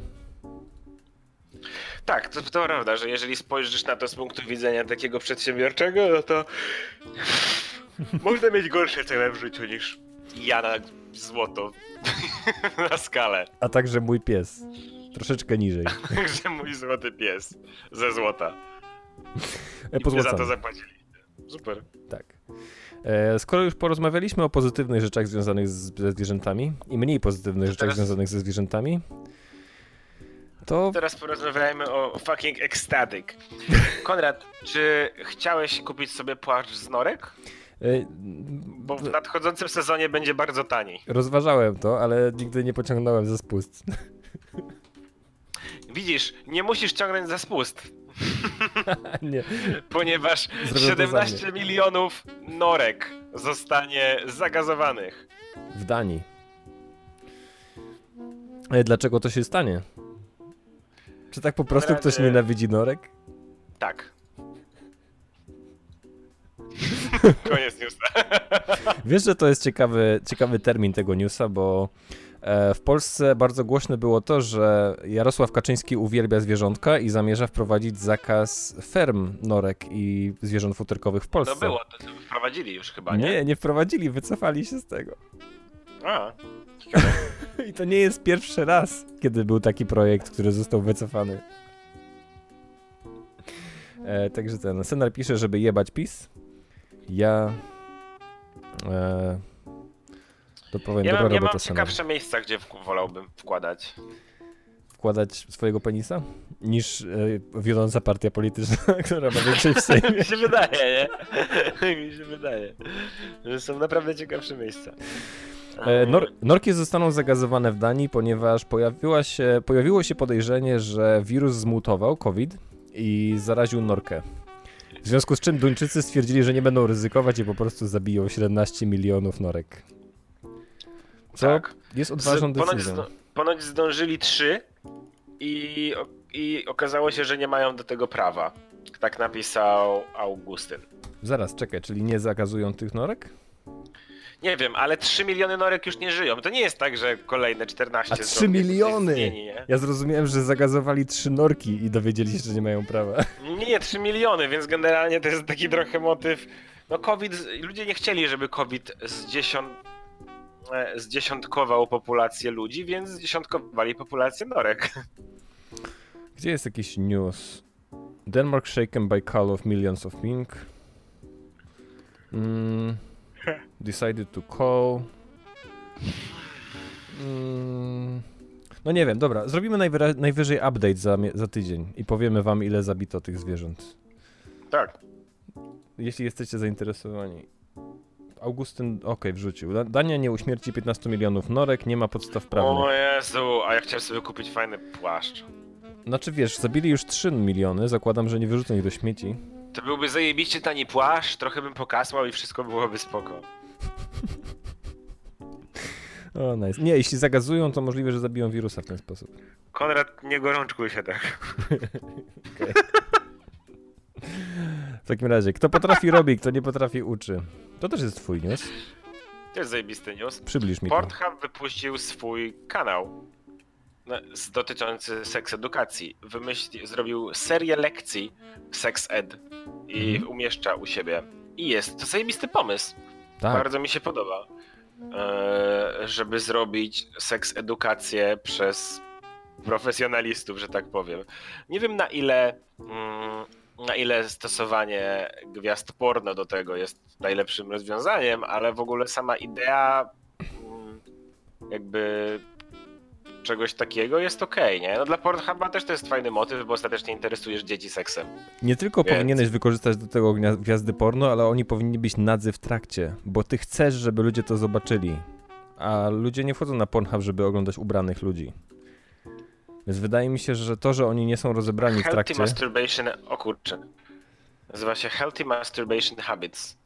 Tak, to, to prawda, że jeżeli spojrzysz na to z punktu widzenia takiego przedsiębiorczego, no to można mieć gorsze cele w życiu niż ja na złoto na skalę. A także mój pies. Troszeczkę niżej. Także mój złoty pies ze złota. E, I za to zapłacili. Super. Tak. E, skoro już porozmawialiśmy o pozytywnych rzeczach związanych z, ze zwierzętami i mniej pozytywnych To rzeczach teraz- związanych ze zwierzętami, to Teraz porozmawiajmy o fucking ecstatic. Konrad, czy chciałeś kupić sobie płaszcz z norek? e, Bo w nadchodzącym sezonie będzie bardzo tani. rozważałem to, ale nigdy nie pociągnąłem ze spust. Widzisz, nie musisz ciągnąć za spust, nie. ponieważ za 17 milionów norek zostanie zagazowanych. W Danii. E, dlaczego to się stanie? Czy tak po prostu razie- ktoś nienawidzi norek? Tak. Koniec newsa. Wiesz, że to jest ciekawy, ciekawy termin tego newsa, bo w Polsce bardzo głośne było to, że Jarosław Kaczyński uwielbia zwierzątka i zamierza wprowadzić zakaz ferm norek i zwierząt futerkowych w Polsce. To było, to, to wprowadzili już chyba, nie? Nie, nie wprowadzili, wycofali się z tego. A, I to nie jest pierwszy raz, kiedy był taki projekt, który został wycofany. E, także ten, Senar pisze, żeby jebać PiS. Ja... E, to powiem, ja dobra mam, ja robota mam ciekawsze miejsca, gdzie wolałbym wkładać. Wkładać swojego penisa? Niż e, wiodąca partia polityczna, która ma więcej w Sejmie. Mi się wydaje, nie? Mi się wydaje. Że są naprawdę ciekawsze miejsca. E, nor norki zostaną zagazowane w Danii, ponieważ pojawiła się, pojawiło się podejrzenie, że wirus zmutował, COVID, i zaraził norkę. W związku z czym Duńczycy stwierdzili, że nie będą ryzykować i po prostu zabiją 17 milionów norek. Co Tak. jest Z, odważną ponoć, decyzją. zdo, ponoć zdążyli trzy i, i okazało się, że nie mają do tego prawa. Tak napisał Augustyn. Zaraz, czekaj, czyli nie zakazują tych norek? Nie wiem, ale 3 miliony norek już nie żyją. To nie jest tak, że kolejne 14 A zrobią 3 miliony! Zmieni? Ja zrozumiałem, że zagazowali trzy norki i dowiedzieli się, że nie mają prawa. nie, nie, 3 miliony, więc generalnie to jest taki trochę motyw. No COVID, ludzie nie chcieli, żeby COVID zdziesiąt, e, zdziesiątkował populację ludzi, więc zdziesiątkowali populację norek. Gdzie jest jakiś news? Denmark shaken by call of millions of mink. Mm, decided to call. Mm, No nie wiem, dobra, zrobimy najwyra- najwyżej update za, za tydzień i powiemy wam, ile zabito tych zwierząt. Tak. Jeśli jesteście zainteresowani. Augustyn, okej, wrzucił. Da- Dania nie uśmierci 15 milionów norek, nie ma podstaw prawnych. O Jezu, a ja chciałem sobie kupić fajny płaszcz. Znaczy wiesz, zabili już 3 miliony, zakładam, że nie wyrzucą ich do śmieci. To byłby zajebiście tani płaszcz, trochę bym pokasłał i wszystko byłoby spoko. O, nice. Nie, jeśli zagazują, to możliwe, że zabiją wirusa w ten sposób. Konrad, nie gorączkuj się tak. W takim razie, kto potrafi robi, kto nie potrafi uczy. To też jest twój news. To jest zajebisty news. Przybliż mi to. Pornhub wypuścił swój kanał no, dotyczący seks edukacji. Wymyślił, zrobił serię lekcji Sex Ed i Mhm. umieszcza u siebie. I jest to zajebisty pomysł. Tak. Bardzo mi się podoba. E, żeby zrobić seks edukację przez profesjonalistów, że tak powiem. Nie wiem na ile mm, na ile stosowanie gwiazd porno do tego jest najlepszym rozwiązaniem, ale w ogóle sama idea mm, jakby czegoś takiego jest okej, nie? No dla Pornhuba też to jest fajny motyw, bo ostatecznie interesujesz dzieci seksem. Nie tylko Więc- powinieneś wykorzystać do tego gwiazdy porno, ale oni powinni być nadzy w trakcie, bo ty chcesz, żeby ludzie to zobaczyli. A ludzie nie wchodzą na Pornhub, żeby oglądać ubranych ludzi. Więc wydaje mi się, że to, że oni nie są rozebrani w Healthy trakcie... Masturbation, o kurczę. Nazywa się Healthy Masturbation Habits.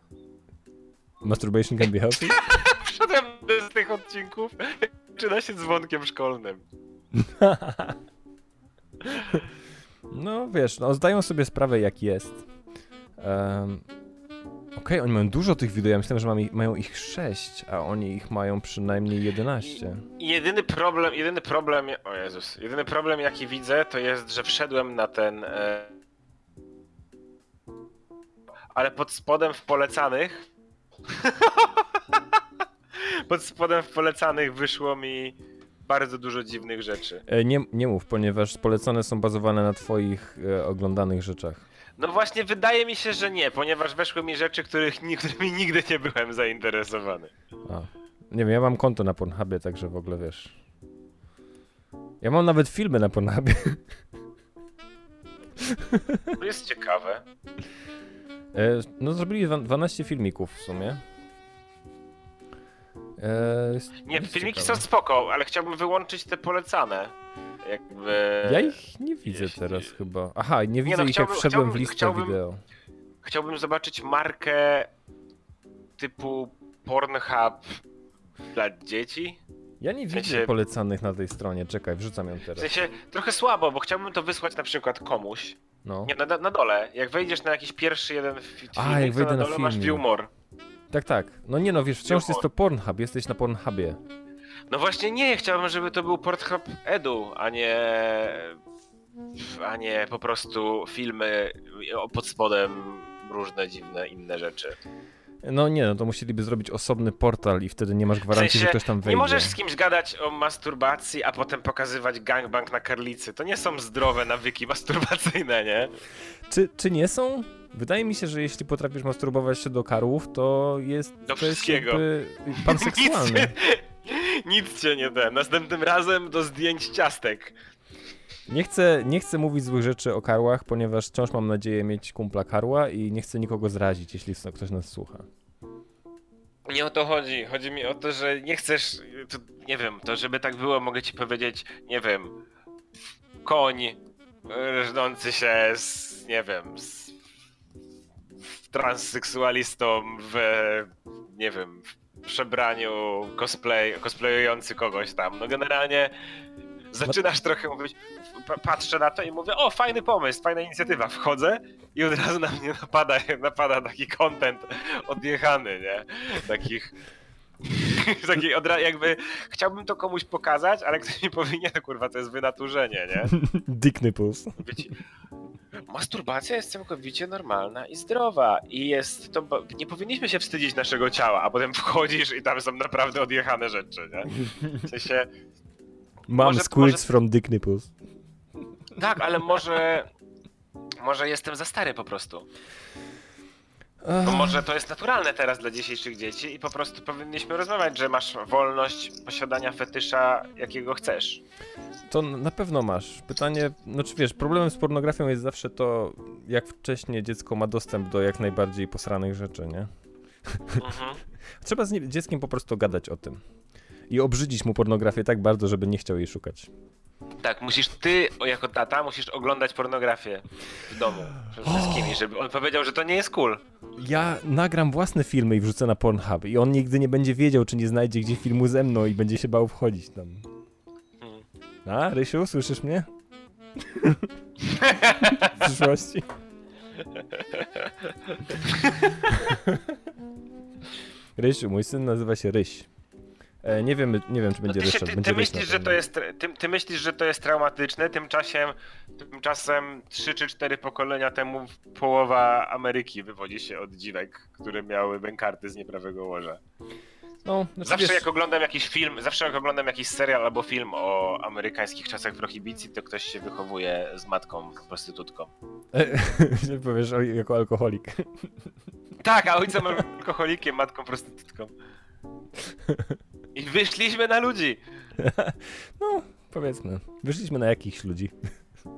Masturbation can be healthy? Wszedłem z tych odcinków, czyna się dzwonkiem szkolnym. No wiesz, no zdają sobie sprawę jak jest. Um, Okej, oni mają dużo tych wideo, ja myślałem, że mam ich, mają ich 6, a oni ich mają przynajmniej 11. I jedyny problem, jedyny problem, o Jezus, jedyny problem jaki widzę, to jest, że wszedłem na ten... E... Ale pod spodem w polecanych... pod spodem w polecanych wyszło mi bardzo dużo dziwnych rzeczy. E, nie, nie mów, ponieważ polecone są bazowane na twoich e, oglądanych rzeczach. No właśnie, wydaje mi się, że nie, ponieważ weszły mi rzeczy, których, którymi nigdy nie byłem zainteresowany. A. Nie wiem, ja mam konto na Pornhubie, także w ogóle wiesz. Ja mam nawet filmy na Pornhubie. To jest ciekawe. E, no zrobili dwa- 12 filmików w sumie. E, jest- Nie, jest filmiki ciekawe. są spoko, ale chciałbym wyłączyć te polecane. Jakby... Ja ich nie widzę jeśli- teraz chyba. Aha, nie widzę no, ich jak wszedłem w listę chciałbym- wideo. Chciałbym zobaczyć markę typu Pornhub dla dzieci. Ja nie w widzę sensie- polecanych na tej stronie. Czekaj, wrzucam ją W teraz. sensie trochę słabo, bo chciałbym to wysłać na przykład komuś. No. Nie, na, na dole. Jak wejdziesz na jakiś pierwszy jeden fi- A, filmik, jak wejdę na na dole masz filmik. view more. Tak, tak. No nie no, wiesz, wciąż Humor. jest to Pornhub, jesteś na Pornhubie. No właśnie nie, chciałbym, żeby to był Pornhub Edu, a nie a nie po prostu filmy pod spodem różne dziwne inne rzeczy. No nie, no to musieliby zrobić osobny portal i wtedy nie masz gwarancji, W sensie, że ktoś tam wejdzie. Nie możesz z kimś gadać o masturbacji, a potem pokazywać gangbang na karlicy. To nie są zdrowe nawyki masturbacyjne, nie? Czy, czy nie są? Wydaje mi się, że jeśli potrafisz masturbować się do karłów, to jest, Do to jest wszystkiego. jakby panseksualny. Nic nic cię nie da. Następnym razem do zdjęć ciastek. Nie chcę, nie chcę mówić złych rzeczy o karłach, ponieważ wciąż mam nadzieję mieć kumpla karła i nie chcę nikogo zrazić, jeśli ktoś nas słucha. Nie o to chodzi. Chodzi mi o to, że nie chcesz. To, nie wiem, to żeby tak było, mogę ci powiedzieć, nie wiem. Koń rżnący się z. nie wiem. z transseksualistą w. nie wiem. w przebraniu cosplay, cosplayujący kogoś tam. No generalnie zaczynasz trochę mówić. pa- Patrzę na to i mówię, o, fajny pomysł, fajna inicjatywa. Wchodzę i od razu na mnie napada, napada taki content odjechany, nie? Takich. Taki od, jakby chciałbym to komuś pokazać, ale ktoś mi powie, nie, kurwa, to jest wynaturzenie, nie? Dick nipples. Wiecie, masturbacja jest całkowicie normalna i zdrowa i jest to, nie powinniśmy się wstydzić naszego ciała, a potem wchodzisz i tam są naprawdę odjechane rzeczy, nie? W sensie, Mam Może- squirts może- from dick nipples. tak, ale może, może jestem za stary po prostu. Bo może to jest naturalne teraz dla dzisiejszych dzieci i po prostu powinniśmy rozmawiać, że masz wolność posiadania fetysza, jakiego chcesz. To na pewno masz. Pytanie, no czy wiesz, problemem z pornografią jest zawsze to, jak wcześnie dziecko ma dostęp do jak najbardziej posranych rzeczy, nie? Mhm. Trzeba z dzieckiem po prostu gadać o tym. I obrzydzić mu pornografię tak bardzo, żeby nie chciał jej szukać. Tak, musisz ty, jako tata, musisz oglądać pornografię w domu przed wszystkimi, żeby on powiedział, że to nie jest cool. Ja nagram własne filmy i wrzucę na Pornhub i on nigdy nie będzie wiedział, czy nie znajdzie gdzie filmu ze mną i będzie się bał wchodzić tam. Hmm. A, Rysiu, słyszysz mnie? w przyszłości. Rysiu, mój syn nazywa się Ryś. E, nie, wiem, nie wiem, czy No będzie ty, się, Ryszard. ty, ty, myślisz, że to jest, ty, ty myślisz, że to jest traumatyczne, tymczasem, tymczasem 3 czy 4 pokolenia temu połowa Ameryki wywodzi się od dziwek, które miały bękarty z nieprawego łoża. No, znaczy, Zawsze wiesz, jak oglądam jakiś film, zawsze jak oglądam jakiś serial albo film o amerykańskich czasach prohibicji, to ktoś się wychowuje z matką prostytutką. że powiesz o, jako alkoholik. Tak, a ojcem alkoholikiem, matką prostytutką. I wyszliśmy na ludzi. No, powiedzmy. Wyszliśmy na jakichś ludzi.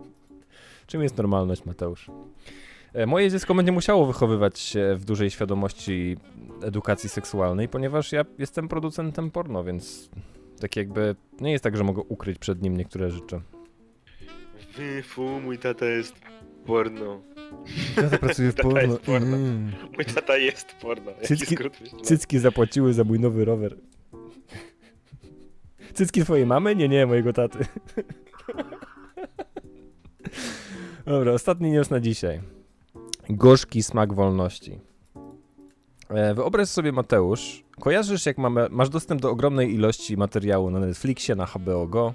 Czym jest normalność, Mateusz? E, Moje dziecko będzie musiało wychowywać się w dużej świadomości edukacji seksualnej, ponieważ ja jestem producentem porno, więc tak jakby nie jest tak, że mogę ukryć przed nim niektóre rzeczy. Wy, fu, mój tata jest porno. Ja pracuję w Tata jest porno. Mm. Mój tata jest porno. Jaki Cycki-? Cycki zapłaciły za mój nowy rower. Cycki twojej mamy? Nie, nie, mojego taty. Dobra, ostatni news na dzisiaj. Gorzki smak wolności. E, Wyobraź sobie, Mateusz, kojarzysz jak mamy, masz dostęp do ogromnej ilości materiału na Netflixie, na HBO Go.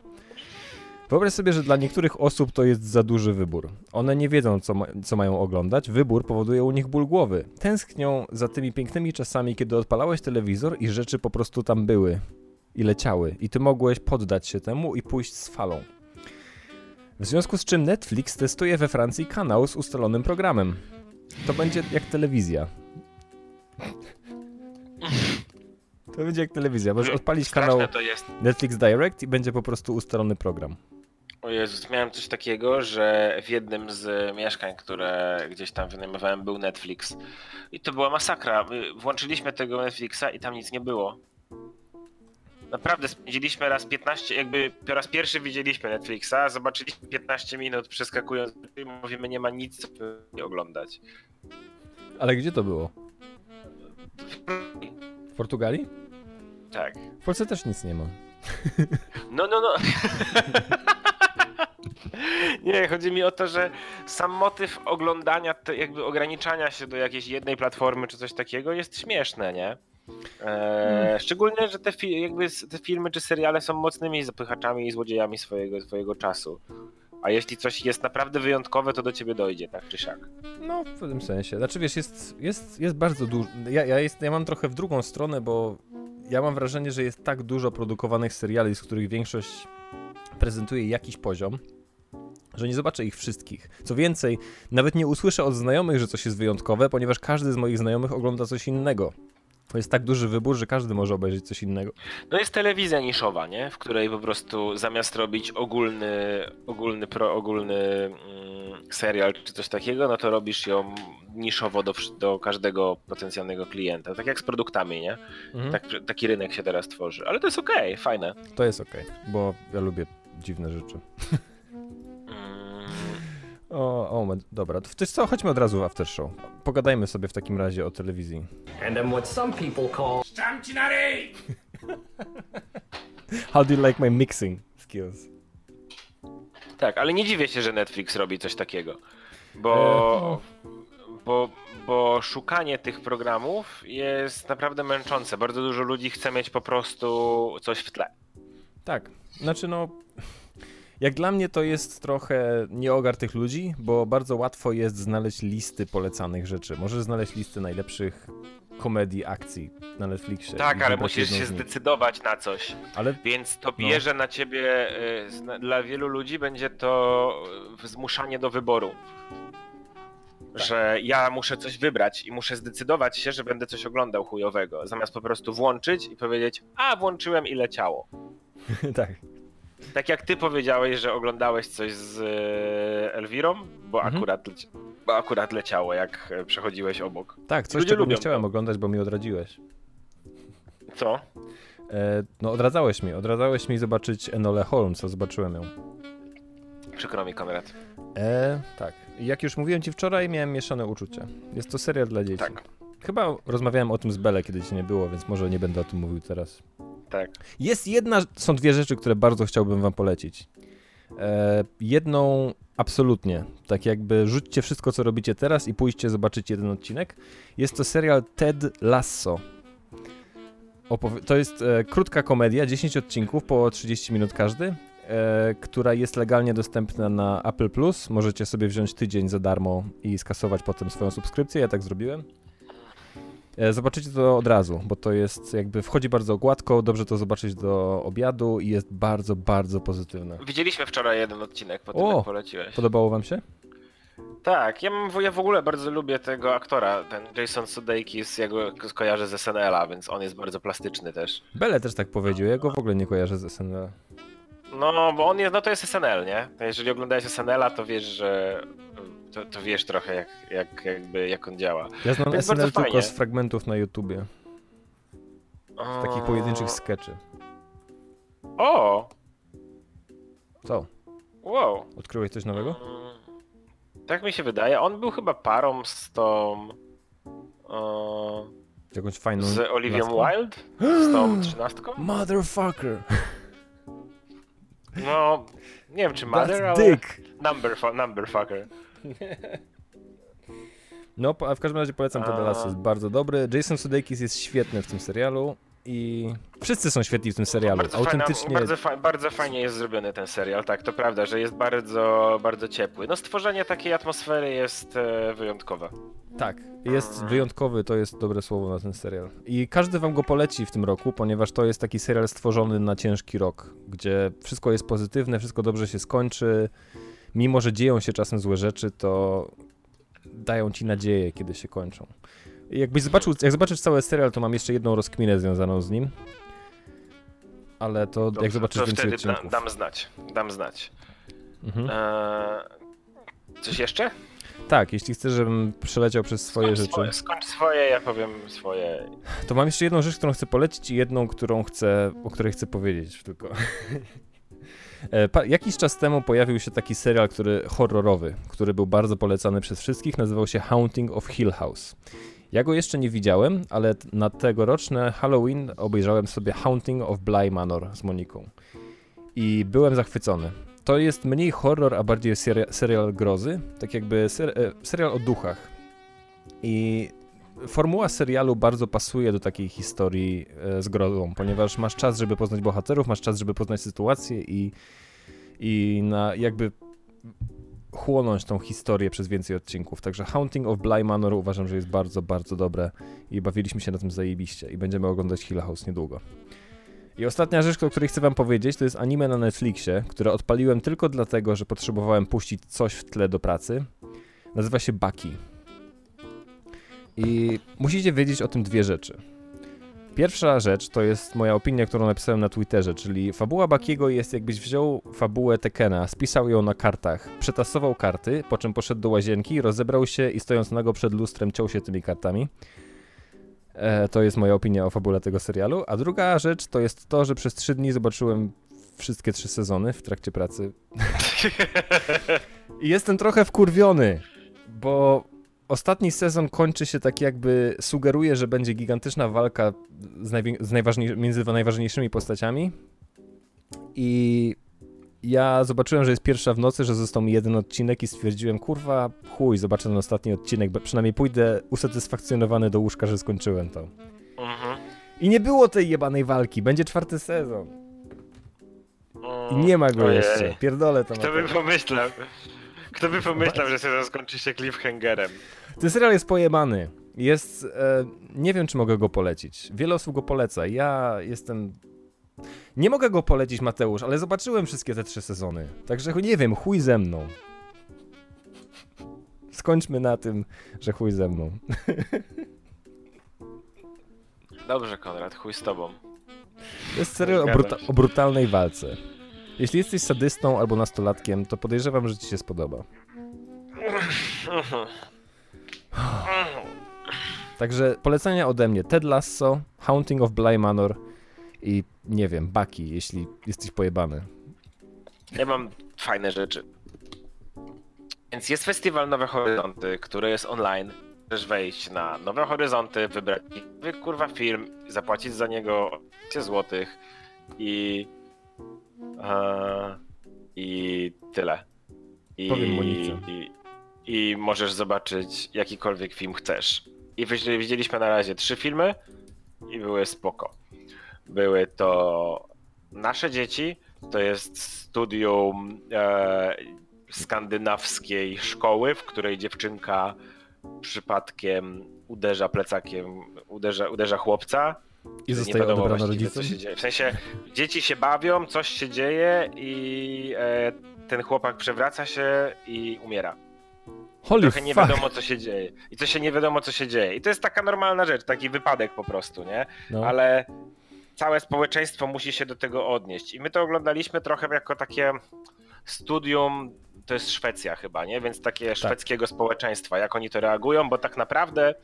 Wyobraź sobie, że dla niektórych osób to jest za duży wybór. One nie wiedzą, co, ma, co mają oglądać. Wybór powoduje u nich ból głowy. Tęsknią za tymi pięknymi czasami, kiedy odpalałeś telewizor i rzeczy po prostu tam były i leciały. I ty mogłeś poddać się temu i pójść z falą. W związku z czym Netflix testuje we Francji kanał z ustalonym programem. To będzie jak telewizja. To będzie jak telewizja. Możesz odpalić Straszne kanał. Netflix Direct i będzie po prostu ustalony program. O Jezus, miałem coś takiego, że w jednym z mieszkań, które gdzieś tam wynajmowałem, był Netflix. I to była masakra. My Włączyliśmy tego Netflixa i tam nic nie było. Naprawdę spędziliśmy raz 15, jakby po raz pierwszy widzieliśmy Netflixa, zobaczyliśmy 15 minut przeskakując i mówimy, nie ma nic, co nie oglądać. Ale gdzie to było? W Portugalii? Tak. W Polsce też nic nie ma. No, no, no. Nie, chodzi mi o to, że sam motyw oglądania, jakby ograniczania się do jakiejś jednej platformy czy coś takiego jest śmieszne, nie? E, szczególnie, że te, fi- jakby te filmy czy seriale są mocnymi zapychaczami i złodziejami swojego, swojego czasu. A jeśli coś jest naprawdę wyjątkowe, to do ciebie dojdzie, tak czy siak. No, w pewnym sensie. Znaczy, wiesz, jest, jest, jest bardzo dużo. Ja, ja, jest, ja mam trochę w drugą stronę, bo ja mam wrażenie, że jest tak dużo produkowanych seriali, z których większość prezentuje jakiś poziom, że nie zobaczę ich wszystkich. Co więcej, nawet nie usłyszę od znajomych, że coś jest wyjątkowe, ponieważ każdy z moich znajomych ogląda coś innego. To jest tak duży wybór, że każdy może obejrzeć coś innego. No jest telewizja niszowa, nie? W której po prostu zamiast robić ogólny, ogólny, pro, ogólny mm, serial czy coś takiego, no to robisz ją niszowo do, do każdego potencjalnego klienta. Tak jak z produktami, nie? Mhm. Tak, taki rynek się teraz tworzy. Ale to jest okej, fajne. To jest okej, bo ja lubię dziwne rzeczy. O, o, dobra, to co, chodźmy od razu w after show. Pogadajmy sobie w takim razie o telewizji. and am what some people call How do you like my mixing skills? tak, ale nie dziwię się, że Netflix robi coś takiego. Bo, bo, bo szukanie tych programów jest naprawdę męczące. Bardzo dużo ludzi chce mieć po prostu coś w tle. Tak, znaczy no, jak dla mnie to jest trochę nieogar tych ludzi, bo bardzo łatwo jest znaleźć listy polecanych rzeczy. Możesz znaleźć listy najlepszych komedii, akcji na Netflixie. Tak, ale musisz się zdecydować na coś. Ale Więc to No. bierze na ciebie, y, dla wielu ludzi będzie to y, zmuszanie do wyboru. że ja muszę coś wybrać i muszę zdecydować się, że będę coś oglądał chujowego, zamiast po prostu włączyć i powiedzieć, a włączyłem i leciało. tak. Tak jak ty powiedziałeś, że oglądałeś coś z e, Elwirą, bo, Mhm. akurat, bo akurat leciało, jak e, przechodziłeś obok. Tak, coś, Ludzie czego nie chciałem oglądać, bo mi odradziłeś. Co? E, no, odradzałeś mi. Odradzałeś mi zobaczyć Enole Holmes, a zobaczyłem ją. Przykro mi, Konrad. E, tak. Jak już mówiłem ci wczoraj, miałem mieszane uczucia. Jest to serial dla dzieci. Tak, Chyba rozmawiałem o tym z Bele, kiedy cię nie było, więc może nie będę o tym mówił teraz. Tak. Jest jedna, są dwie rzeczy, które bardzo chciałbym wam polecić. E, jedną absolutnie, tak jakby rzućcie wszystko, co robicie teraz i pójście zobaczyć jeden odcinek. Jest to serial Ted Lasso. To jest e, krótka komedia, 10 odcinków, po 30 minut każdy, e, która jest legalnie dostępna na Apple Plus. Możecie sobie wziąć tydzień za darmo i skasować potem swoją subskrypcję. Ja tak zrobiłem. E, Zobaczycie to od razu, bo to jest jakby wchodzi bardzo gładko, dobrze to zobaczyć do obiadu i jest bardzo, bardzo pozytywne. Widzieliśmy wczoraj jeden odcinek, po tym O! jak poleciłeś. Podobało wam się? Tak, ja, mam, ja w ogóle bardzo lubię tego aktora, ten Jason Sudeikis, ja go kojarzę z SNL-a, więc on jest bardzo plastyczny też. Bele też tak powiedział, ja go w ogóle nie kojarzę z SNL. No, bo on jest, no to jest SNL, nie? Jeżeli oglądałeś SNL-a, to wiesz, że to, to wiesz trochę jak, jak, jakby, jak on działa. Ja znam Jest SNL tylko fajnie. z fragmentów na YouTubie, z takich pojedynczych sketchy. O! Co? Wow. Odkryłeś coś nowego? Mm, Tak mi się wydaje. On był chyba parą z tą... o, Z jakąś fajną z Olivią? Wilde? Z tą trzynastką? Motherfucker! No, nie wiem czy Mother, That's ale... dick! Number, fu- number fucker. No, a w każdym razie polecam A. Lasso, jest bardzo dobry. Jason Sudeikis jest świetny w tym serialu i wszyscy są świetni w tym serialu. Bardzo, Autentycznie fajna, bardzo, fa- bardzo fajnie jest zrobiony ten serial, tak, to prawda, że jest bardzo, bardzo ciepły. No stworzenie takiej atmosfery jest e, wyjątkowe. Tak, jest wyjątkowy, to jest dobre słowo na ten serial. I każdy wam go poleci w tym roku, ponieważ to jest taki serial stworzony na ciężki rok, gdzie wszystko jest pozytywne, wszystko dobrze się skończy. Mimo, że dzieją się czasem złe rzeczy, to dają ci nadzieję, kiedy się kończą. Jakbyś zobaczył, jak zobaczysz cały serial, to mam jeszcze jedną rozkminę związaną z nim. Ale to Dobrze, jak zobaczysz to więcej wtedy odcinków. dam znać, dam znać. Mhm. E, coś jeszcze? Tak, jeśli chcesz, żebym przeleciał przez swoje skończ rzeczy. Swoje, skończ swoje, ja powiem swoje. To mam jeszcze jedną rzecz, którą chcę polecić i jedną, którą chcę, o której chcę powiedzieć tylko. E, jakiś czas temu pojawił się taki serial, który horrorowy, który był bardzo polecany przez wszystkich, nazywał się Haunting of Hill House. Ja go jeszcze nie widziałem, ale na tegoroczne Halloween obejrzałem sobie Haunting of Bly Manor z Moniką. I byłem zachwycony. To jest mniej horror, a bardziej seria, serial grozy, tak jakby ser, e, serial o duchach. I formuła serialu bardzo pasuje do takiej historii e, z grozą, ponieważ masz czas, żeby poznać bohaterów, masz czas, żeby poznać sytuację i, i na jakby chłonąć tą historię przez więcej odcinków. Także Haunting of Bly Manor uważam, że jest bardzo, bardzo dobre i bawiliśmy się na tym zajebiście i będziemy oglądać Hill House niedługo. I ostatnia rzecz, o której chcę wam powiedzieć, to jest anime na Netflixie, które odpaliłem tylko dlatego, że potrzebowałem puścić coś w tle do pracy. Nazywa się Baki. I musicie wiedzieć o tym dwie rzeczy. Pierwsza rzecz to jest moja opinia, którą napisałem na Twitterze, czyli fabuła Bakiego jest jakbyś wziął fabułę Tekena, spisał ją na kartach, przetasował karty, po czym poszedł do łazienki, rozebrał się i stojąc nago przed lustrem ciął się tymi kartami. E, to jest moja opinia o fabule tego serialu. A druga rzecz to jest to, że przez trzy dni zobaczyłem wszystkie trzy sezony w trakcie pracy. I jestem trochę wkurwiony, bo ostatni sezon kończy się tak jakby sugeruje, że będzie gigantyczna walka z, najwię- z najważniej- między najważniejszymi postaciami. I ja zobaczyłem, że jest pierwsza w nocy, że został mi jeden odcinek i stwierdziłem, kurwa, chuj, zobaczę ten ostatni odcinek, bo przynajmniej pójdę usatysfakcjonowany do łóżka, że skończyłem to. Mhm. I nie było tej jebanej walki, będzie czwarty sezon. I nie ma go ojej. jeszcze. Pierdolę to. Kto by pomyślał? Kto by pomyślał, że sezon skończy się cliffhangerem? Ten serial jest pojebany. Jest. E, nie wiem, czy mogę go polecić. Wiele osób go poleca. Ja jestem. Nie mogę go polecić, Mateusz, ale zobaczyłem wszystkie te trzy sezony. Także nie wiem, chuj ze mną. skończmy na tym, że chuj ze mną. Dobrze, Konrad, chuj z tobą. To jest serio o, bruta- o brutalnej walce. Jeśli jesteś sadystą albo nastolatkiem, to podejrzewam, że ci się spodoba. Także polecenia ode mnie Ted Lasso, Haunting of Bly Manor i nie wiem, Bucky, jeśli jesteś pojebany. Ja mam fajne rzeczy. Więc jest festiwal Nowe Horyzonty, który jest online. Możesz wejść na Nowe Horyzonty, wybrać nowy kurwa film, zapłacić za niego 15 złotych i e, i tyle. I, Powiem Monice. i, I możesz zobaczyć jakikolwiek film chcesz. I widzieliśmy na razie trzy filmy i były spoko. Były to Nasze dzieci, to jest studium e, skandynawskiej szkoły, w której dziewczynka przypadkiem uderza plecakiem, uderza, uderza chłopca. I zostaje odebrana rodzicom. co się dzieje. W sensie dzieci się bawią, coś się dzieje i e, ten chłopak przewraca się i umiera. Holy Trochę nie fuck! wiadomo, co się dzieje. I to się nie wiadomo, co się dzieje. I to jest taka normalna rzecz, taki wypadek po prostu, nie? No. ale całe społeczeństwo musi się do tego odnieść. I my to oglądaliśmy trochę jako takie studium, to jest Szwecja chyba, nie? Więc takie szwedzkiego społeczeństwa, jak oni to reagują, bo tak naprawdę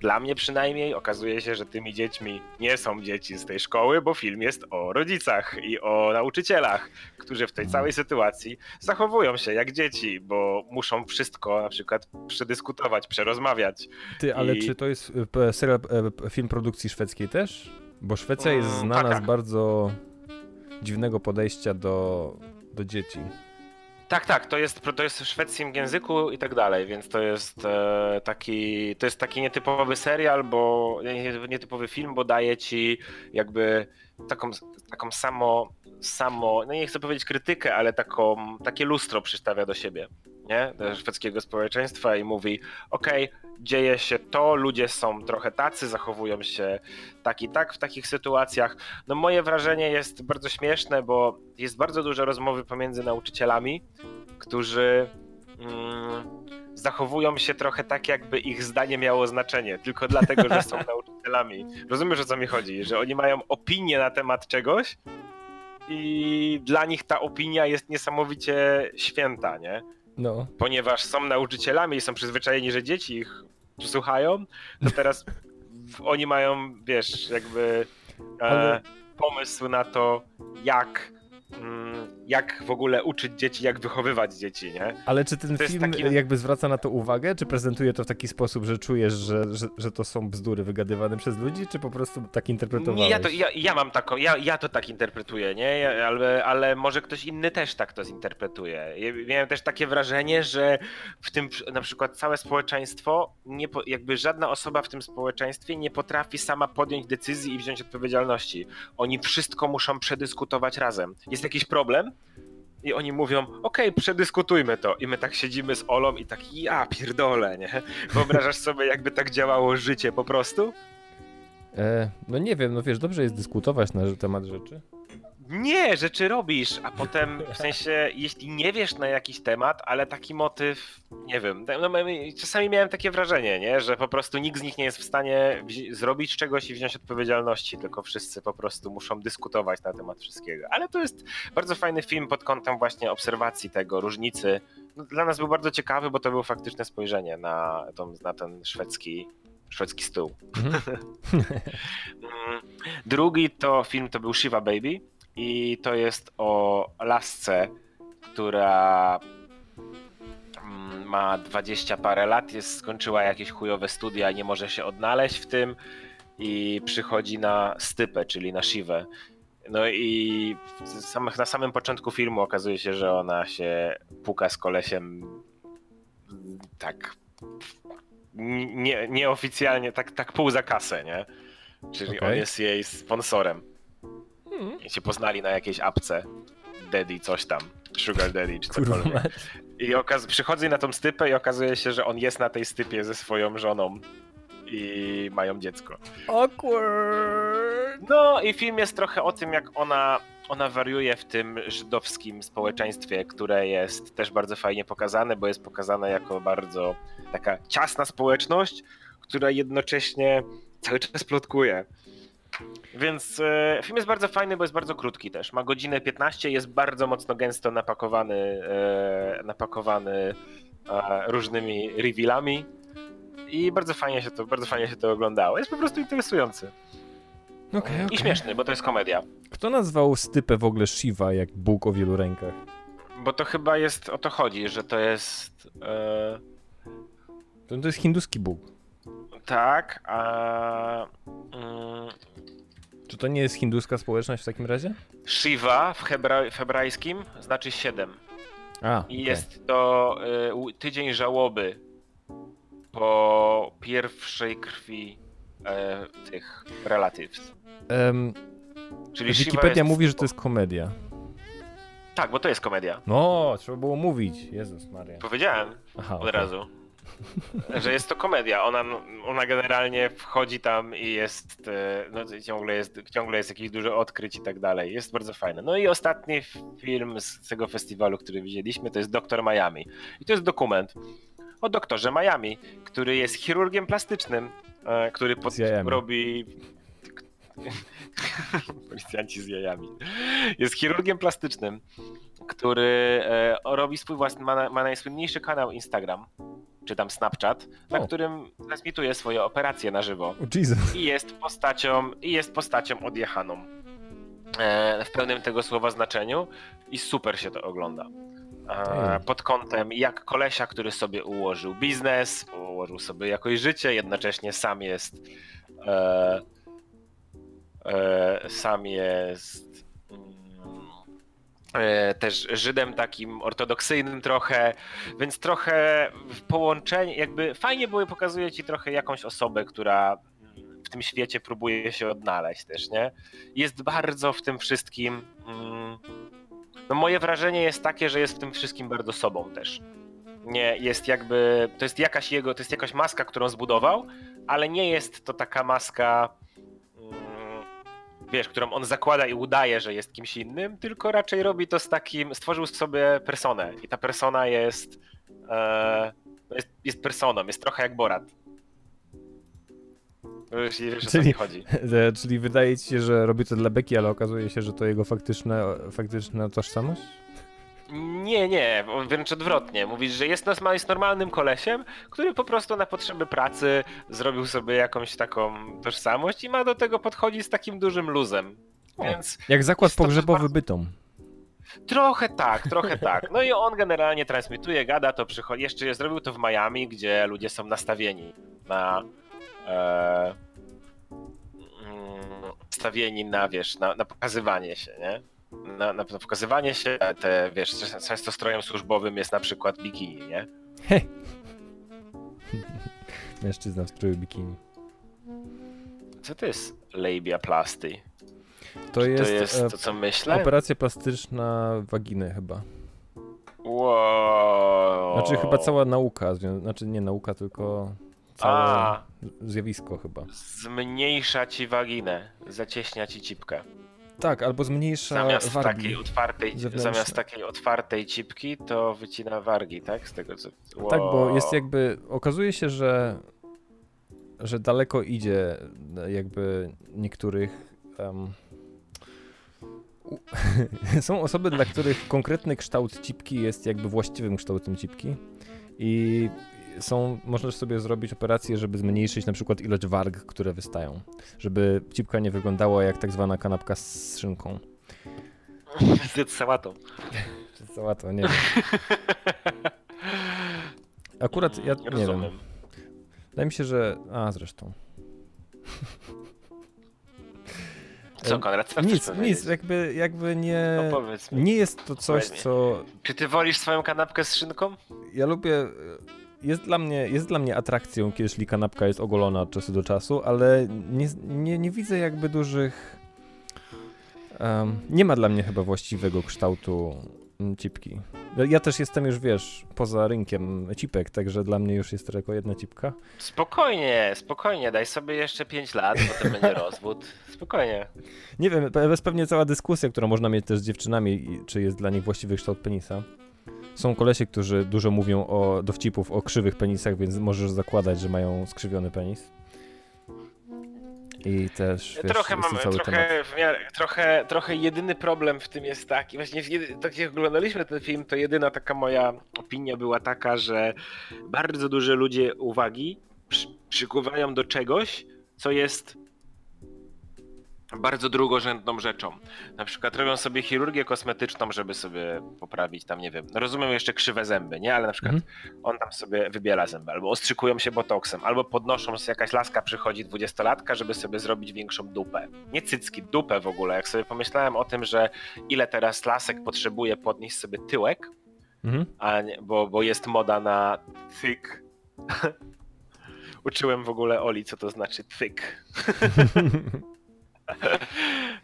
dla mnie przynajmniej okazuje się, że tymi dziećmi nie są dzieci z tej szkoły, bo film jest o rodzicach i o nauczycielach, którzy w tej całej sytuacji zachowują się jak dzieci, bo muszą wszystko na przykład przedyskutować, przerozmawiać. Ty, ale i- czy to jest e, serial, e, film produkcji szwedzkiej też? Bo Szwecja jest Mm, znana tak, z tak. bardzo dziwnego podejścia do, do dzieci. Tak, tak, to jest, to jest w szwedzkim języku i tak dalej, więc to jest e, taki, to jest taki nietypowy serial, bo nie- nietypowy film, bo daje ci jakby taką, taką samo, samo, no nie chcę powiedzieć krytykę, ale taką, takie lustro przystawia do siebie, nie, do szwedzkiego społeczeństwa i mówi, okej, dzieje się to, ludzie są trochę tacy, zachowują się tak i tak w takich sytuacjach. No moje wrażenie jest bardzo śmieszne, bo jest bardzo dużo rozmowy pomiędzy nauczycielami, którzy mm, zachowują się trochę tak, jakby ich zdanie miało znaczenie, tylko dlatego, że są nauczycielami. Rozumiesz o co mi chodzi? Że oni mają opinię na temat czegoś i dla nich ta opinia jest niesamowicie święta, nie? No. Ponieważ są nauczycielami i są przyzwyczajeni, że dzieci ich słuchają, to teraz oni mają, wiesz, jakby e, Ale- pomysł na to, jak, jak w ogóle uczyć dzieci, jak wychowywać dzieci, nie? Ale czy ten To film taki- jakby zwraca na to uwagę, czy prezentuje to w taki sposób, że czujesz, że, że, że to są bzdury wygadywane przez ludzi, czy po prostu tak interpretowałeś? Nie, ja, to, ja, ja mam taką, ja, ja to tak interpretuję, nie? Ale, ale może ktoś inny też tak to zinterpretuje. Ja miałem też takie wrażenie, że w tym na przykład całe społeczeństwo, nie jakby żadna osoba w tym społeczeństwie nie potrafi sama podjąć decyzji i wziąć odpowiedzialności. Oni wszystko muszą przedyskutować razem. Jest jakiś problem? I oni mówią, okej, przedyskutujmy to. I my tak siedzimy z Olą i tak, ja pierdolę, nie? Wyobrażasz sobie, jakby tak działało życie po prostu? E, no nie wiem, no wiesz, dobrze jest dyskutować na temat rzeczy. Nie, rzeczy robisz, a potem w sensie, jeśli nie wiesz na jakiś temat, ale taki motyw, nie wiem, no, czasami miałem takie wrażenie, nie, że po prostu nikt z nich nie jest w stanie zrobić czegoś i wziąć odpowiedzialności, tylko wszyscy po prostu muszą dyskutować na temat wszystkiego. Ale to jest bardzo fajny film pod kątem właśnie obserwacji tego, różnicy. No, dla nas był bardzo ciekawy, bo to było faktyczne spojrzenie na, tą, na ten szwedzki, szwedzki stół. Mhm. Mm, Drugi to film to był Shiva Baby i to jest o lasce, która mm, ma 20 parę lat, jest, skończyła jakieś chujowe studia i nie może się odnaleźć w tym i przychodzi na stypę, czyli na Shivę. No i samych, na samym początku filmu okazuje się, że ona się puka z kolesiem tak nie, nieoficjalnie, tak, tak pół za kasę, nie? Czyli Okej. on jest jej sponsorem. I się poznali na jakiejś apce. Daddy coś tam. Sugar Daddy czy Kurwa cokolwiek. mać. I okaz- przychodzi na tą stypę i okazuje się, że on jest na tej stypie ze swoją żoną. I mają dziecko. Awkward! No i film jest trochę o tym, jak ona, ona wariuje w tym żydowskim społeczeństwie, które jest też bardzo fajnie pokazane, bo jest pokazane jako bardzo taka ciasna społeczność, która jednocześnie cały czas plotkuje. Więc e, film jest bardzo fajny, bo jest bardzo krótki też. Ma godzinę 15, jest bardzo mocno gęsto napakowany, e, napakowany e, różnymi revealami i bardzo fajnie się to, bardzo fajnie się to oglądało. Jest po prostu interesujący. Okej, I okej. śmieszny, bo to jest komedia. Kto nazwał stypę w ogóle Shiva jak Bóg o wielu rękach? Bo to chyba jest, o to chodzi, że to jest e, To, to jest hinduski Bóg. Tak, a mm, Czy to nie jest hinduska społeczność w takim razie? Shiva w, hebra, w hebrajskim znaczy 7. A, I okej. jest to y, tydzień żałoby po pierwszej krwi e, tych relatives. Em, Czyli Wikipedia mówi, że to jest komedia. Tak, bo to jest komedia. No, trzeba było mówić. Jezus Maria. Powiedziałem Aha, od okej. razu, że jest to komedia. Ona, ona generalnie wchodzi tam i jest, e, no ciągle jest, ciągle jest jakiś dużo odkryć i tak dalej. Jest bardzo fajne. No i ostatni film z tego festiwalu, który widzieliśmy, to jest Doktor Miami. I to jest dokument o doktorze Miami, który jest chirurgiem plastycznym, e, który pod, robi... Policjanci z jajami. Jest chirurgiem plastycznym, który e, robi swój własny, ma, ma najsłynniejszy kanał Instagram, czy tam Snapchat, na O. którym transmituje swoje operacje na żywo O Jesus. i jest postacią, i jest postacią odjechaną e, w pełnym tego słowa znaczeniu i super się to ogląda. E, pod kątem jak kolesia, który sobie ułożył biznes, ułożył sobie jakoś życie, jednocześnie sam jest e, e, sam jest też Żydem takim ortodoksyjnym trochę, więc trochę w połączeniu, jakby fajnie było pokazuje ci trochę jakąś osobę, która w tym świecie próbuje się odnaleźć też, nie? Jest bardzo w tym wszystkim mm, no moje wrażenie jest takie, że jest w tym wszystkim bardzo sobą też. Nie, jest jakby, to jest jakaś jego, to jest jakaś maska, którą zbudował, ale nie jest to taka maska, wiesz, którą on zakłada i udaje, że jest kimś innym, tylko raczej robi to z takim, stworzył sobie personę i ta persona jest, e, jest, jest personą, jest trochę jak Borat. Wiesz, wiesz Czyli- chodzi. E, Czyli wydaje ci się, że robi to dla Beki, ale okazuje się, że to jego faktyczne, faktyczna tożsamość? Nie, nie, wręcz odwrotnie. Mówisz, że jest, nos- jest normalnym kolesiem, który po prostu na potrzeby pracy zrobił sobie jakąś taką tożsamość i ma do tego podchodzić z takim dużym luzem. Więc Jak zakład pogrzebowy bardzo- bytom. trochę tak, trochę tak. No i on generalnie transmituje, gada, to przychodzi. Jeszcze zrobił to w Miami, gdzie ludzie są nastawieni na. E, mm, nastawieni na, wiesz, na, na pokazywanie się, nie? Na, na, na pokazywanie się, te, wiesz, często strojem służbowym jest na przykład bikini, nie? Mężczyzna w stroju bikini. Co to jest labiaplasty? To To jest, jest e, to, co myślę? operacja plastyczna waginy chyba. Wow. Znaczy chyba cała nauka, znaczy nie nauka, tylko całe A, zjawisko chyba. zmniejsza ci waginę, zacieśnia ci cipkę. Tak, albo zmniejsza Zamiast wargi. takiej otwartej, zewnętrzne. zamiast takiej otwartej cipki, to wycina wargi, tak? Z tego co. Wow. Tak, bo jest jakby, okazuje się, że, że daleko idzie jakby niektórych... em, u- są osoby, dla których konkretny kształt cipki jest jakby właściwym kształtem cipki i są, możesz sobie zrobić operację, żeby zmniejszyć na przykład ilość warg, które wystają, żeby cipka nie wyglądała jak tak zwana kanapka z szynką. Z sałatą. Czy Cała to, nie wiem. Akurat ja nie wiem. Wydaje mi się, że... A, zresztą. Co, Konrad, co Nic, nic, jakby, jakby nie... No. Nie jest to coś, co... Czy ty wolisz swoją kanapkę z szynką? Ja lubię... Jest dla mnie, jest dla mnie atrakcją, jeśli kanapka jest ogolona od czasu do czasu, ale nie, nie, nie widzę jakby dużych... em, nie ma dla mnie chyba właściwego kształtu mm, cipki. Ja też jestem już, wiesz, poza rynkiem cipek, także dla mnie już jest tylko jedna cipka. Spokojnie, spokojnie, daj sobie jeszcze 5 lat, potem będzie rozwód. Spokojnie. Nie wiem, pe- jest pewnie cała dyskusja, którą można mieć też z dziewczynami, czy jest dla nich właściwy kształt penisa. Są kolesie, którzy dużo mówią o dowcipów o krzywych penisach, więc możesz zakładać, że mają skrzywiony penis. I też, wiesz, trochę mamy, trochę, miarę, trochę, trochę jedyny problem w tym jest taki, właśnie tak jak oglądaliśmy ten film, to jedyna taka moja opinia była taka, że bardzo duże ludzie uwagi przy, przykuwają do czegoś, co jest bardzo drugorzędną rzeczą. Na przykład robią sobie chirurgię kosmetyczną, żeby sobie poprawić tam, nie wiem, no rozumiem jeszcze krzywe zęby, nie? Ale na przykład on tam sobie wybiela zęby, albo ostrzykują się botoksem, albo podnoszą się, jakaś laska przychodzi dwudziestolatka, żeby sobie zrobić większą dupę. Nie cycki, dupę w ogóle. Jak sobie pomyślałem o tym, że ile teraz lasek potrzebuje podnieść sobie tyłek, Mhm. a nie, bo, bo jest moda na thick. Uczyłem w ogóle Oli, co to znaczy thick.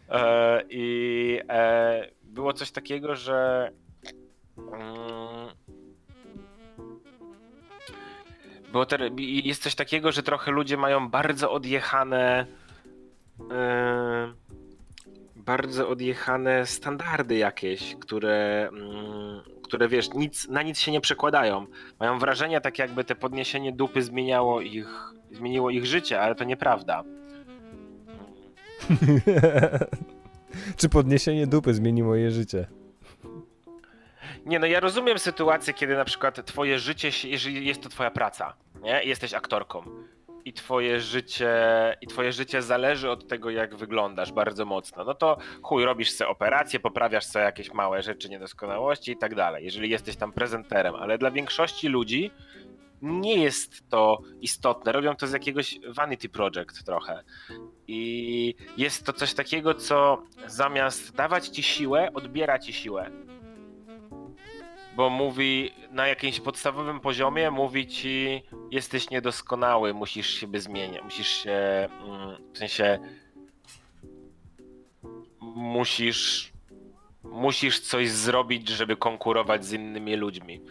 E, I e, było coś takiego, że mm, było te, jest coś takiego, że trochę ludzie mają bardzo odjechane e, bardzo odjechane standardy jakieś, które, mm, które wiesz, nic, na nic się nie przekładają. Mają wrażenie, tak jakby te podniesienie dupy zmieniało ich, zmieniło ich życie, ale to nieprawda. Czy podniesienie dupy zmieni moje życie? Nie, no ja rozumiem sytuację, kiedy na przykład twoje życie, jeżeli jest to twoja praca, nie? Jesteś aktorką i twoje życie, i twoje życie zależy od tego, jak wyglądasz bardzo mocno. No to chuj, robisz sobie operację, poprawiasz sobie jakieś małe rzeczy, niedoskonałości i tak dalej, jeżeli jesteś tam prezenterem, ale dla większości ludzi nie jest to istotne. Robią to z jakiegoś vanity project trochę. I jest to coś takiego, co zamiast dawać ci siłę, odbiera ci siłę bo mówi na jakimś podstawowym poziomie, mówi ci jesteś niedoskonały, musisz siebie zmieniać, musisz się, mm, w sensie musisz musisz coś zrobić, żeby konkurować z innymi ludźmi.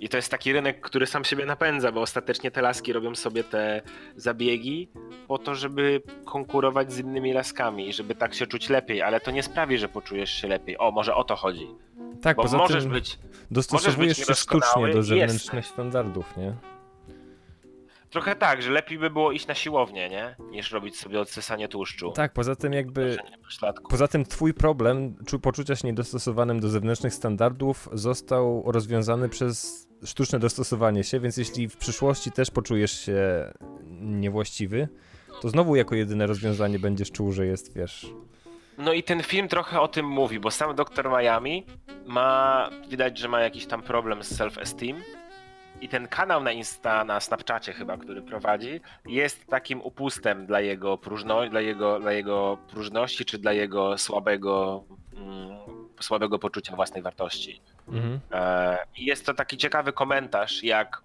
I to jest taki rynek, który sam siebie napędza, bo ostatecznie te laski robią sobie te zabiegi po to, żeby konkurować z innymi laskami i żeby tak się czuć lepiej, ale to nie sprawi, że poczujesz się lepiej. O, może o to chodzi. Tak, Bo poza możesz tym być dostosowujesz być się sztucznie do zewnętrznych jesteś. standardów, nie? Trochę tak, że lepiej by było iść na siłownię, nie? Niż robić sobie odsysanie tłuszczu. Tak, poza tym jakby... Poza tym twój problem czu- poczucia się niedostosowanym do zewnętrznych standardów został rozwiązany przez sztuczne dostosowanie się, więc jeśli w przyszłości też poczujesz się niewłaściwy, to znowu jako jedyne rozwiązanie będziesz czuł, że jest, wiesz... No i ten film trochę o tym mówi, bo sam doktor Miami ma, widać, że ma jakiś tam problem z self-esteem i ten kanał na Insta, na Snapchacie chyba, który prowadzi, jest takim upustem dla jego, próżno, dla jego, dla jego próżności, czy dla jego słabego, mm, słabego poczucia własnej wartości. Mhm. E, I jest to taki ciekawy komentarz, jak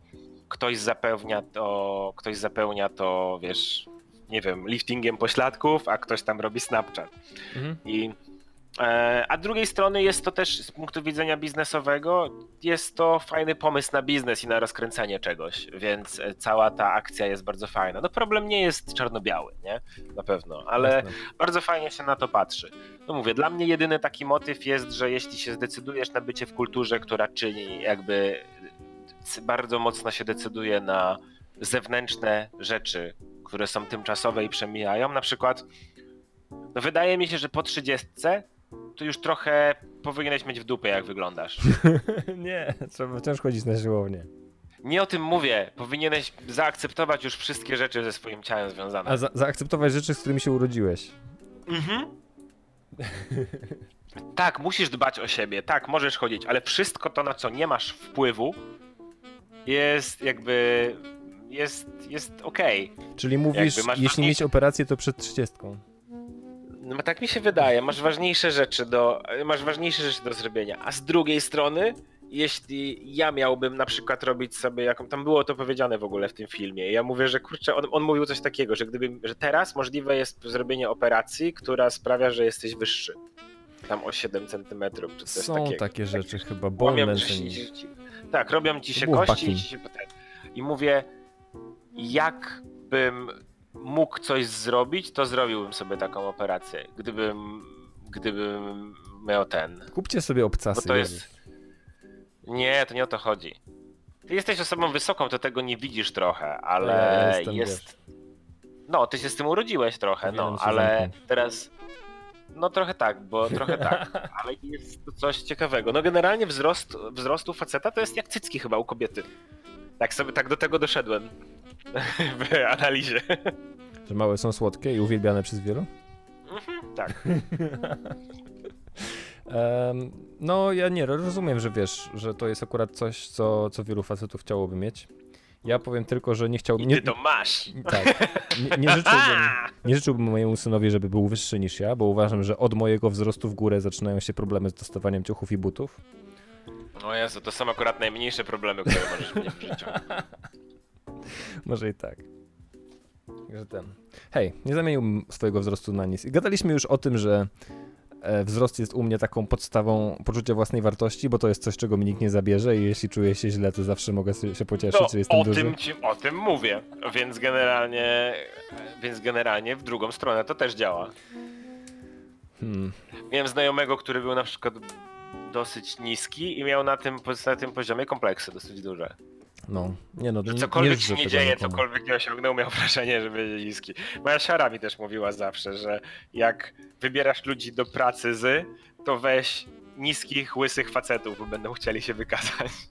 ktoś zapełnia to, ktoś zapełnia to, wiesz, nie wiem, liftingiem pośladków, a ktoś tam robi Snapchat. Mhm. I, a z drugiej strony jest to też z punktu widzenia biznesowego, jest to fajny pomysł na biznes i na rozkręcenie czegoś, więc e, cała ta akcja jest bardzo fajna. No problem nie jest czarno-biały, nie? Na pewno, ale Jasne. bardzo fajnie się na to patrzy. No mówię, dla mnie jedyny taki motyw jest, że jeśli się zdecydujesz na bycie w kulturze, która czyni jakby bardzo mocno się decyduje na zewnętrzne rzeczy, które są tymczasowe i przemijają, na przykład no wydaje mi się, że po 30 to już trochę powinieneś mieć w dupie, jak wyglądasz. nie, trzeba wciąż chodzić na siłownię. Nie o tym mówię. Powinieneś zaakceptować już wszystkie rzeczy ze swoim ciałem związane. A za zaakceptować rzeczy, z którymi się urodziłeś. Mhm. tak, musisz dbać o siebie, tak, możesz chodzić, ale wszystko to, na co nie masz wpływu, jest jakby. jest, jest okej. Czyli mówisz, Jakby masz jeśli mieć operację, to przed 30. No tak mi się wydaje, masz ważniejsze rzeczy do. masz ważniejsze rzeczy do zrobienia. A z drugiej strony, jeśli ja miałbym na przykład robić sobie jaką. Tam było to powiedziane w ogóle w tym filmie. Ja mówię, że kurczę, on, on mówił coś takiego, że gdyby, że teraz możliwe jest zrobienie operacji, która sprawia, że jesteś wyższy. tam o 7 centymetrów, czy coś Są takiego. takie rzeczy chyba, Łamią bolne Tak, robią ci się kości i, ci się. I mówię, jakbym mógł coś zrobić, to zrobiłbym sobie taką operację. Gdybym, gdybym miał ten. Kupcie sobie obcasy. Bo to jest-. Nie, to nie o to chodzi. Ty jesteś osobą wysoką, to tego nie widzisz trochę, Ja ale jestem, jest. No, ty się z tym urodziłeś trochę, Powinienem no, ale zamknąć. teraz. No trochę tak, bo trochę tak, ale jest to coś ciekawego. No generalnie wzrost, wzrostu faceta to jest jak cycki chyba u kobiety. Tak sobie tak do tego doszedłem w analizie. Że małe są słodkie i uwielbiane przez wielu? Mhm, tak. Em, no ja nie, rozumiem, że wiesz, że to jest akurat coś, co, co wielu facetów chciałoby mieć. Ja powiem tylko, że nie chciałbym... I Nie, ty to masz. tak, nie, nie, życzyłbym, nie życzyłbym mojemu synowi, żeby był wyższy niż ja, bo uważam, że od mojego wzrostu w górę zaczynają się problemy z dostawaniem ciuchów i butów. O Jezu, to są akurat najmniejsze problemy, które możesz mieć w życiu. Może i tak. Że ten. Hej, nie zamieniłbym swojego wzrostu na nic. Gadaliśmy już o tym, że e, wzrost jest u mnie taką podstawą poczucia własnej wartości, bo to jest coś, czego mi nikt nie zabierze i jeśli czuję się źle, to zawsze mogę się pocieszyć, No, że jestem o duży. tym, ci, o tym mówię, więc generalnie, więc generalnie w drugą stronę to też działa. Hmm. Miałem znajomego, który był na przykład dosyć niski i miał na tym, na tym poziomie kompleksy dosyć duże. No, nie no, Że nie, cokolwiek życzę się nie dzieje, nikomu. cokolwiek nie osiągnął, miał wrażenie, że będzie niski. Moja siara mi też mówiła zawsze, że jak wybierasz ludzi do pracy z, to weź niskich, łysych facetów, bo będą chcieli się wykazać.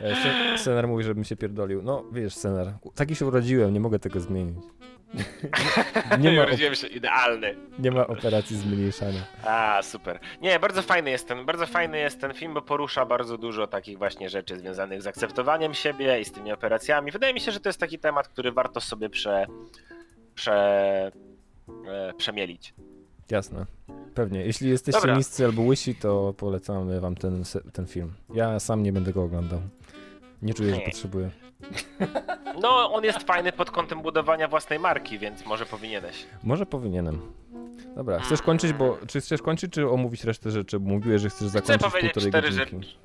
E, Sen- Senar mówi, żebym się pierdolił. No, wiesz, Senar, taki się urodziłem, nie mogę tego zmienić. Nie, nie, ma, Urodziłem się idealny. nie ma operacji zmniejszania. A, super. Nie, bardzo fajny jest ten, bardzo fajny jest ten film, bo porusza bardzo dużo takich właśnie rzeczy związanych z akceptowaniem siebie i z tymi operacjami. Wydaje mi się, że to jest taki temat, który warto sobie prze, prze, e, przemielić. Jasne. Pewnie. Jeśli jesteście Dobra. niscy albo łysi, to polecamy wam ten, ten film. Ja sam nie będę go oglądał. Nie czuję, że potrzebuję. No, on jest fajny pod kątem budowania własnej marki, więc może powinieneś. Może powinienem. Dobra, chcesz kończyć, bo czy chcesz kończyć, czy omówić resztę rzeczy? Bo mówiłeś, że chcesz zakończyć powiedzieć półtorej cztery godzinki.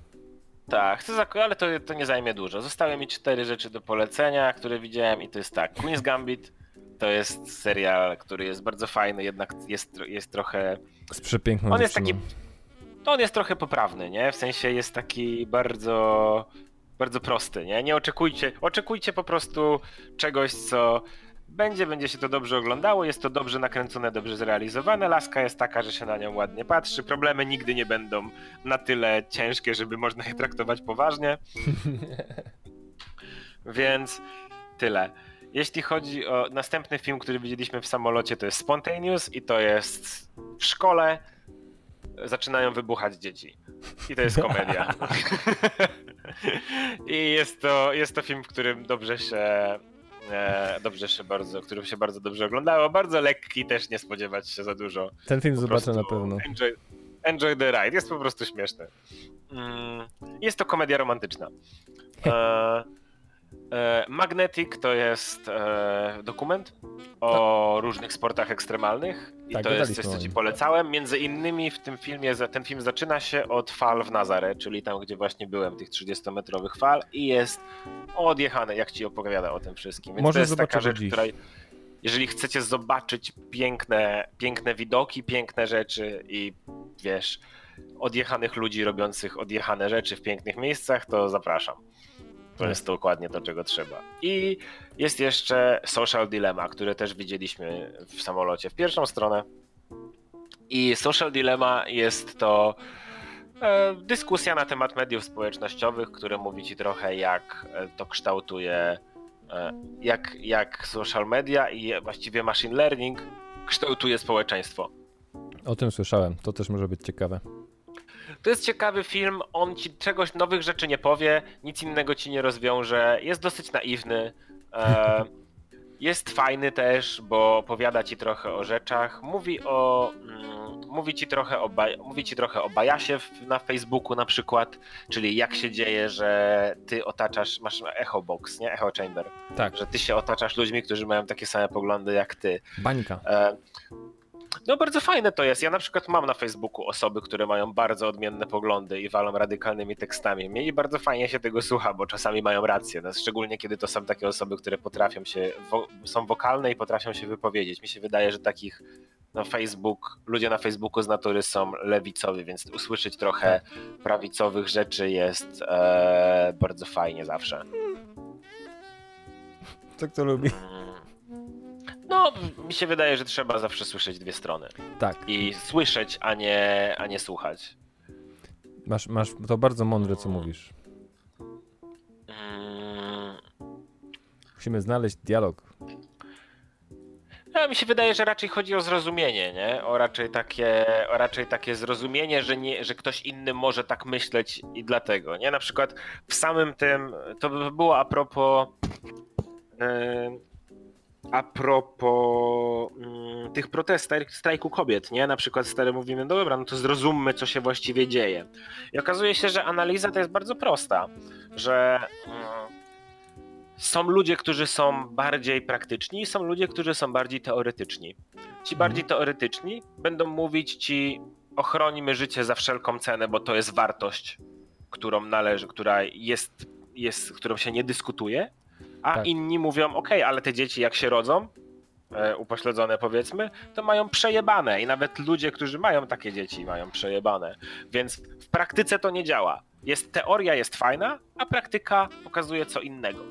Tak, chcę zak- ale to, to nie zajmie dużo. Zostały mi cztery rzeczy do polecenia, które widziałem i to jest tak. Queen's Gambit to jest serial, który jest bardzo fajny, jednak jest, jest trochę Z przepiękną On jest taki. dziewczyną. To on jest trochę poprawny, nie? W sensie jest taki bardzo. Bardzo prosty, nie? Nie oczekujcie. Oczekujcie po prostu czegoś, co będzie, będzie się to dobrze oglądało, jest to dobrze nakręcone, dobrze zrealizowane. Laska jest taka, że się na nią ładnie patrzy. Problemy nigdy nie będą na tyle ciężkie, żeby można je traktować poważnie. Więc tyle. Jeśli chodzi o następny film, który widzieliśmy w samolocie, to jest Spontaneous i to jest w szkole zaczynają wybuchać dzieci. I to jest komedia. I jest to, jest to film, w którym dobrze się e, dobrze się bardzo, którym się bardzo dobrze oglądało. Bardzo lekki, też nie spodziewać się za dużo. Ten film Po zobaczę na pewno. Enjoy, enjoy the ride. Jest po prostu śmieszny. Mm, Jest to komedia romantyczna. E, Magnetic to jest e, dokument o różnych sportach ekstremalnych i Tak, to jest coś, co ci polecałem. Między innymi w tym filmie, ten film zaczyna się od fal w Nazaré, czyli tam, gdzie właśnie byłem, tych 30-metrowych fal i jest odjechany, jak ci opowiada o tym wszystkim. Więc Może to jest taka rzecz, dziś. która jeżeli chcecie zobaczyć piękne, piękne widoki, piękne rzeczy i wiesz, odjechanych ludzi robiących odjechane rzeczy w pięknych miejscach, to zapraszam. To jest dokładnie to, czego trzeba. I jest jeszcze Social Dilemma, które też widzieliśmy w samolocie w pierwszą stronę. I Social Dilemma jest to e, dyskusja na temat mediów społecznościowych, które mówi ci trochę, jak to kształtuje, e, jak, jak social media i właściwie machine learning kształtuje społeczeństwo. O tym słyszałem, to też może być ciekawe. To jest ciekawy film, on ci czegoś nowych rzeczy nie powie, nic innego ci nie rozwiąże, jest dosyć naiwny. E, jest fajny też, bo opowiada ci trochę o rzeczach. Mówi o. Mm, mówi ci trochę o, mówi ci trochę o bajasie w, na Facebooku na przykład, czyli jak się dzieje, że ty otaczasz, masz echo box, nie? Echo chamber, Tak, że ty się otaczasz ludźmi, którzy mają takie same poglądy jak ty. bańka. E, No bardzo fajne to jest. Ja na przykład mam na Facebooku osoby, które mają bardzo odmienne poglądy i walą radykalnymi tekstami. Mnie i bardzo fajnie się tego słucha, bo czasami mają rację. No, szczególnie kiedy to są takie osoby, które potrafią się, wo są wokalne i potrafią się wypowiedzieć. Mi się wydaje, że takich no Facebook, ludzie na Facebooku z natury są lewicowi, więc usłyszeć trochę prawicowych rzeczy jest e, bardzo fajnie zawsze. Co kto lubi? Mm. No, mi się wydaje, że trzeba zawsze słyszeć dwie strony. Tak. I słyszeć, a nie, a nie słuchać. Masz, masz to bardzo mądre, co mówisz. Mm. Musimy znaleźć dialog. No, mi się wydaje, że raczej chodzi o zrozumienie, nie? O raczej takie, o raczej takie zrozumienie, że, nie, że ktoś inny może tak myśleć i dlatego, nie? Na przykład w samym tym, to by było a propos yy, a propos mm, tych protestów, strajku kobiet, nie? Na przykład stary mówimy, no dobra, no to zrozummy, co się właściwie dzieje. I okazuje się, że analiza to jest bardzo prosta, że mm, są ludzie, którzy są bardziej praktyczni, i są ludzie, którzy są bardziej teoretyczni. Ci bardziej teoretyczni będą mówić ci, ochronimy życie za wszelką cenę, bo to jest wartość, którą należy, która jest, jest którą się nie dyskutuje, a Tak. inni mówią, ok, ale te dzieci jak się rodzą, e, upośledzone powiedzmy, to mają przejebane i nawet ludzie, którzy mają takie dzieci, mają przejebane. Więc w praktyce to nie działa. Jest, teoria jest fajna, a praktyka pokazuje co innego.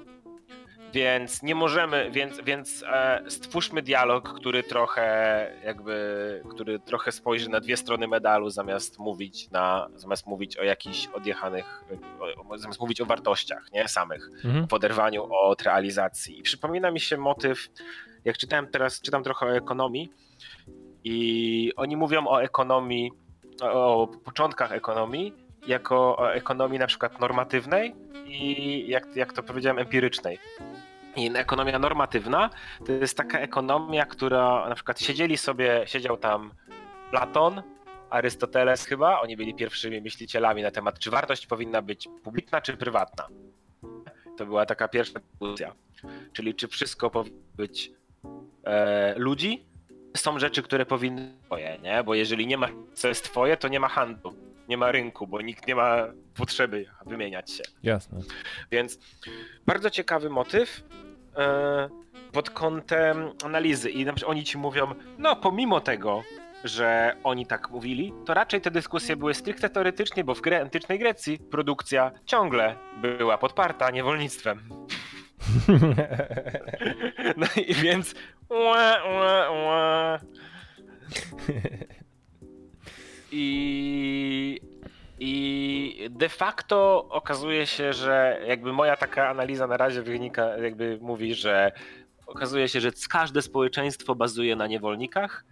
Więc nie możemy, więc, więc e, stwórzmy dialog, który trochę jakby, który trochę spojrzy na dwie strony medalu, zamiast mówić na, zamiast mówić o jakichś odjechanych, o, zamiast mówić o wartościach, nie, samych Mhm. w oderwaniu od realizacji. I przypomina mi się motyw, jak czytałem teraz, czytam trochę o ekonomii i oni mówią o ekonomii, o, o początkach ekonomii, jako o ekonomii na przykład normatywnej i jak, jak to powiedziałem, empirycznej. Ekonomia normatywna to jest taka ekonomia, która na przykład siedzieli sobie, siedział tam Platon, Arystoteles chyba, oni byli pierwszymi myślicielami na temat, czy wartość powinna być publiczna, czy prywatna. To była taka pierwsza dyskusja. Czyli czy wszystko powinno być e, ludzi? Są rzeczy, które powinny być twoje, nie? Bo jeżeli nie ma, co jest twoje, to nie ma handlu, nie ma rynku, bo nikt nie ma potrzeby wymieniać się. Jasne. Więc bardzo ciekawy motyw e, pod kątem analizy. I na przykład oni ci mówią, no pomimo tego, że oni tak mówili, to raczej te dyskusje były stricte teoretycznie, bo w gre, antycznej Grecji produkcja ciągle była podparta niewolnictwem. No i więc. Ła, ła, ła. I, I de facto okazuje się, że jakby moja taka analiza na razie wynika, jakby mówi, że okazuje się, że każde społeczeństwo bazuje na niewolnikach.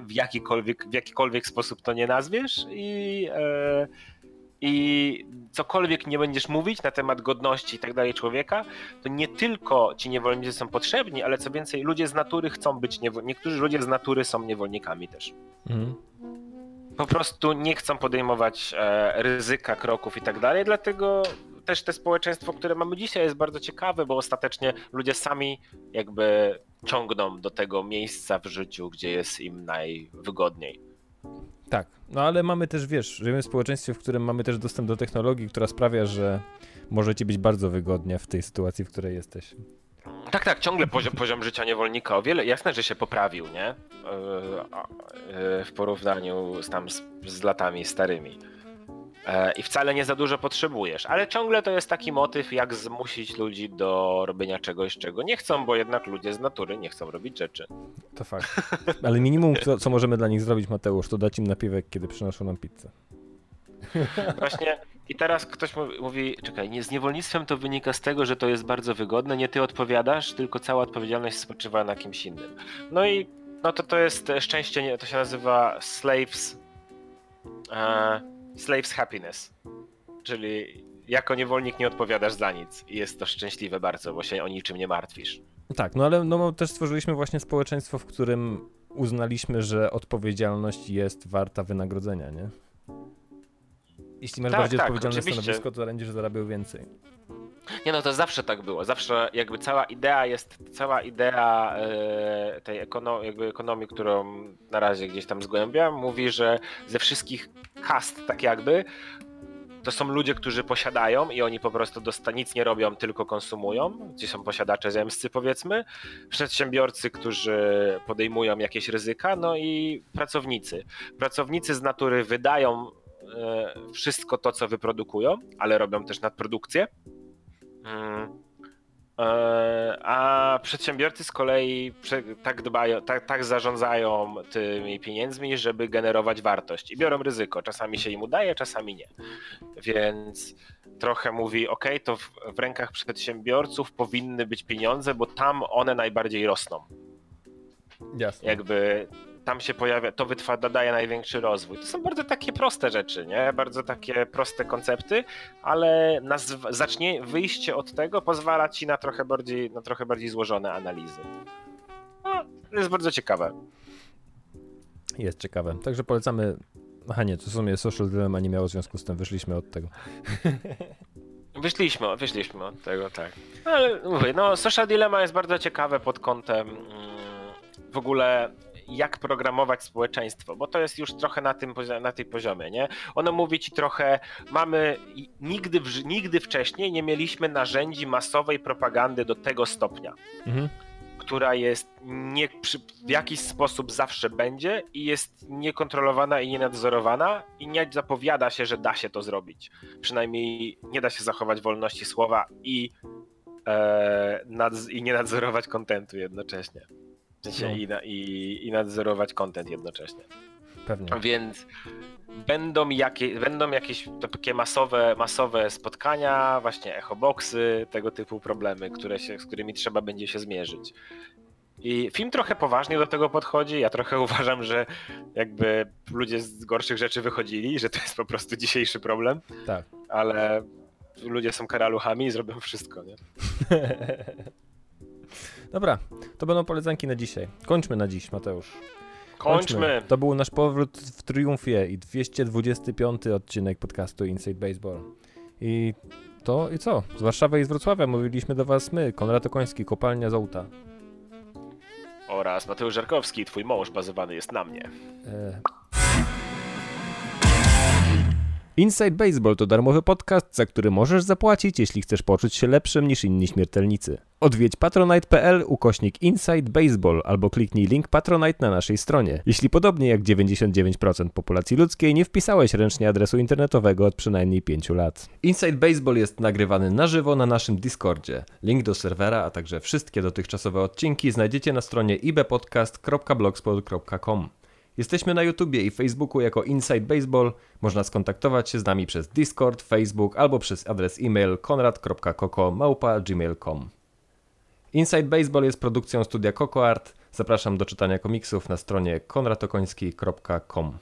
W jakikolwiek, w jakikolwiek sposób to nie nazwiesz i, e, i cokolwiek nie będziesz mówić na temat godności i tak dalej człowieka, to nie tylko ci niewolnicy są potrzebni, ale co więcej, ludzie z natury chcą być niewolnikami. Niektórzy ludzie z natury są niewolnikami też. Mhm. Po prostu nie chcą podejmować e, ryzyka, kroków i tak dalej, dlatego też te społeczeństwo, które mamy dzisiaj jest bardzo ciekawe, bo ostatecznie ludzie sami jakby ciągną do tego miejsca w życiu, gdzie jest im najwygodniej. Tak, no ale mamy też, wiesz, żyjemy w społeczeństwie, w którym mamy też dostęp do technologii, która sprawia, że może ci być bardzo wygodnie w tej sytuacji, w której jesteś. Tak, tak, ciągle poziom, poziom życia niewolnika o wiele, jasne, że się poprawił, nie? E, e, W porównaniu z, tam z, z latami starymi. E, I wcale nie za dużo potrzebujesz, ale ciągle to jest taki motyw, jak zmusić ludzi do robienia czegoś, czego nie chcą, bo jednak ludzie z natury nie chcą robić rzeczy. To fakt. Ale minimum, co, co możemy dla nich zrobić, Mateusz, to dać im napiwek, kiedy przynoszą nam pizzę. Właśnie i teraz ktoś mówi, czekaj, nie, z niewolnictwem to wynika z tego, że to jest bardzo wygodne, nie ty odpowiadasz, tylko cała odpowiedzialność spoczywa na kimś innym. No i no to to jest e, szczęście, to się nazywa slaves e, slaves happiness, czyli jako niewolnik nie odpowiadasz za nic i jest to szczęśliwe bardzo, bo się o niczym nie martwisz. Tak, no ale no, też stworzyliśmy właśnie społeczeństwo, w którym uznaliśmy, że odpowiedzialność jest warta wynagrodzenia, nie? Jeśli masz Tak, bardziej tak, odpowiedzialne oczywiście. stanowisko, to będziesz zarabiał więcej. Nie no, to zawsze tak było. Zawsze jakby cała idea jest, cała idea e, tej ekono, jakby ekonomii, którą na razie gdzieś tam zgłębiam, mówi, że ze wszystkich kast, tak jakby, to są ludzie, którzy posiadają i oni po prostu dosta- nic nie robią, tylko konsumują. Ci są posiadacze ziemscy, powiedzmy. Przedsiębiorcy, którzy podejmują jakieś ryzyka, no i pracownicy. Pracownicy z natury wydają wszystko to, co wyprodukują, ale robią też nadprodukcję. Mm. E, A przedsiębiorcy z kolei tak dbają, tak, tak zarządzają tymi pieniędzmi, żeby generować wartość i biorą ryzyko. Czasami się im udaje, czasami nie. Więc trochę mówi, ok, to w, w rękach przedsiębiorców powinny być pieniądze, bo tam one najbardziej rosną. Jasne. Jakby tam się pojawia, to wytwa, daje największy rozwój. To są bardzo takie proste rzeczy, nie? Bardzo takie proste koncepty, ale nazw- zacznie wyjście od tego pozwala ci na trochę bardziej, na trochę bardziej złożone analizy. No, to jest bardzo ciekawe. Jest ciekawe. Także polecamy. Aha, nie, to w sumie Social Dilemma nie miało związku z tym, wyszliśmy od tego. Wyszliśmy, wyszliśmy od tego, tak. Ale mówię, no Social Dilemma jest bardzo ciekawe pod kątem mm, w ogóle jak programować społeczeństwo, bo to jest już trochę na tym na tej poziomie, nie? Ono mówi ci trochę, mamy nigdy, nigdy wcześniej nie mieliśmy narzędzi masowej propagandy do tego stopnia, Mhm. która jest nie, w jakiś sposób zawsze będzie i jest niekontrolowana i nienadzorowana i nie zapowiada się, że da się to zrobić. Przynajmniej nie da się zachować wolności słowa i, e, nadz- i nie nadzorować kontentu jednocześnie. Sensie No. i, na, i, i nadzorować kontent jednocześnie. Pewnie. Więc będą, jakie, będą jakieś takie masowe, masowe spotkania, właśnie echoboxy, tego typu problemy, które się, z którymi trzeba będzie się zmierzyć. I film trochę poważnie do tego podchodzi. Ja trochę uważam, że jakby ludzie z gorszych rzeczy wychodzili, że to jest po prostu dzisiejszy problem, Tak. ale ludzie są karaluchami i zrobią wszystko, nie? Dobra, to będą polecanki na dzisiaj. Kończmy na dziś, Mateusz. Kończmy. To był nasz powrót w triumfie i 225 odcinek podcastu Inside Baseball. I to i co? Z Warszawy i z Wrocławia mówiliśmy do was my, Konrad Okoński, Kopalnia Zołta. Oraz Mateusz Żarkowski, twój mąż bazowany jest na mnie. E... Inside Baseball to darmowy podcast, za który możesz zapłacić, jeśli chcesz poczuć się lepszym niż inni śmiertelnicy. Odwiedź patronite.pl ukośnik Inside Baseball albo kliknij link Patronite na naszej stronie. Jeśli podobnie jak 99% populacji ludzkiej nie wpisałeś ręcznie adresu internetowego od przynajmniej 5 lat. Inside Baseball jest nagrywany na żywo na naszym Discordzie. Link do serwera, a także wszystkie dotychczasowe odcinki znajdziecie na stronie ibpodcast.blogspot.com. Jesteśmy na YouTubie i Facebooku jako Inside Baseball. Można skontaktować się z nami przez Discord, Facebook albo przez adres e-mail konrad.koko.gmail.com Inside Baseball jest produkcją studia CocoArt. Zapraszam do czytania komiksów na stronie konradokoński.com.